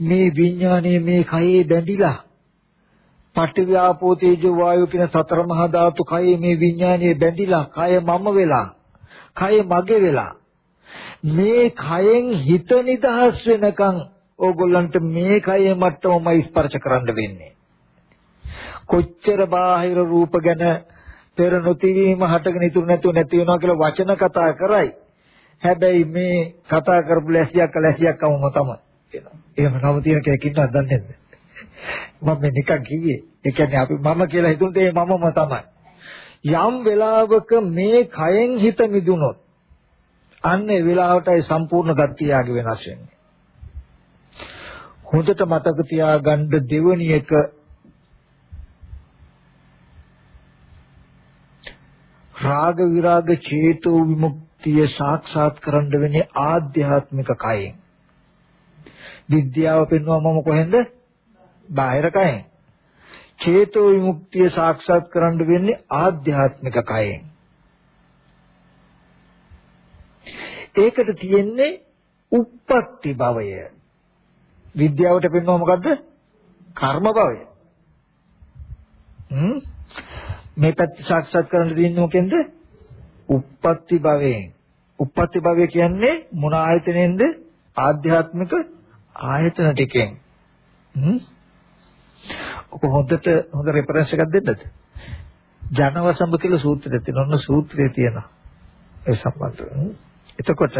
Speaker 1: මේ විඥානයේ මේ කයේ බැඳිලා පඨවි ආපෝ තේජෝ වායෝ කියන සතර මහා ධාතු කයේ මේ විඥානයේ බැඳිලා කය මම වෙලා කය මගේ වෙලා මේ කයෙන් හිත නිදහස් වෙනකන් ඕගොල්ලන්ට මේ කයේ මට්ටමයි ස්පර්ශ කරන්න වෙන්නේ කොච්චර බාහිර රූප ගැන පෙර නොතිවීම හටගෙන ඉතුරු නැතුව නැති වෙනවා කියලා වචන කතා කරයි. හැබැයි මේ කතා කරපු ලැසියක් ලැසියක් අවම තමයි. එහෙම නම තියෙන කෙනෙක් ඉන්නවද දන්නේ නැද්ද? මම නිකන් කිව්වේ. ඒ කියන්නේ අපි මම කියලා හිතුනට ඒ මමම තමයි. යම් වෙලාවක මේ කයෙන් හිත මිදුනොත් අන්න ඒ වෙලාවටයි සම්පූර්ණ ගතියගේ වෙනස් වෙන්නේ. හොඳට මතක තියාගන්න දෙවනි එක රාග විරාග චේතෝ විමුක්තිය සාක්ෂාත් කරන්න වෙන්නේ ආධ්‍යාත්මික කයෙන්. විද්‍යාව පෙන්වුවා මම කොහෙන්ද? බාහිර කයෙන්. චේතෝ විමුක්තිය සාක්ෂාත් කරන්න වෙන්නේ ආධ්‍යාත්මික කයෙන්. ඒකට තියෙන්නේ උප්පත්ති භවය. විද්‍යාවට පෙන්වුවා මොකද්ද? කර්ම භවය. හ්ම් මේ පැත්ත සාක්ෂාත් කරන්න දෙන්නේ මොකෙන්ද? උප්පත්ති භවයෙන්. උප්පත්ති භවය කියන්නේ මොන ආයතනෙන්ද? ආධ්‍යාත්මික ආයතන ටිකෙන්. හ්ම් ඔක හොඳට හොඳ රෙෆරන්ස් එකක් දෙන්නද? ජනවසඹ කියලා සූත්‍රය තියෙනවා. ඔන්න සූත්‍රය තියෙනවා. ඒ සම්බන්ධව. එතකොට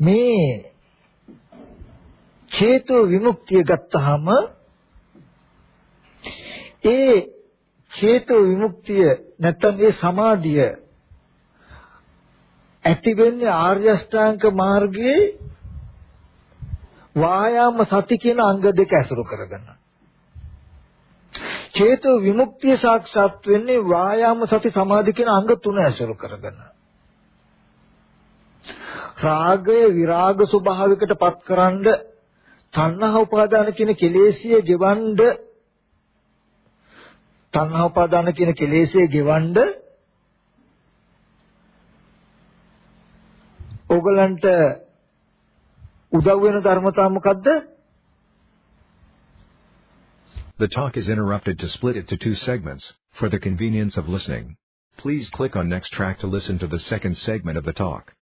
Speaker 1: මේ චේතෝ විමුක්තිය ගත්තාම ඒ චේතෝ විමුක්තිය නැත්නම් ඒ සමාධිය ඇති වෙන්නේ ආර්ය අෂ්ටාංග මාර්ගයේ වායාම සති කියන අංග දෙක ඇසුරු කරගෙන. චේතෝ විමුක්තිය සාක්ෂාත් වෙන්නේ වායාම සති සමාධි කියන අංග තුන ඇසුරු කරගෙන. රාගය විරාග ස්වභාවයකට පත්කරනද තණ්හා උපාදාන කියන කෙලෙසිය ගෙවන්න තණ්හා උපාදාන කියන කෙලෙසිය ගෙවන්න ඕගලන්ට උදව් වෙන ධර්මතාව මොකද්ද?
Speaker 2: The talk is interrupted to split it to two segments, for the convenience of listening. Please click on next track to listen to the second segment of the talk.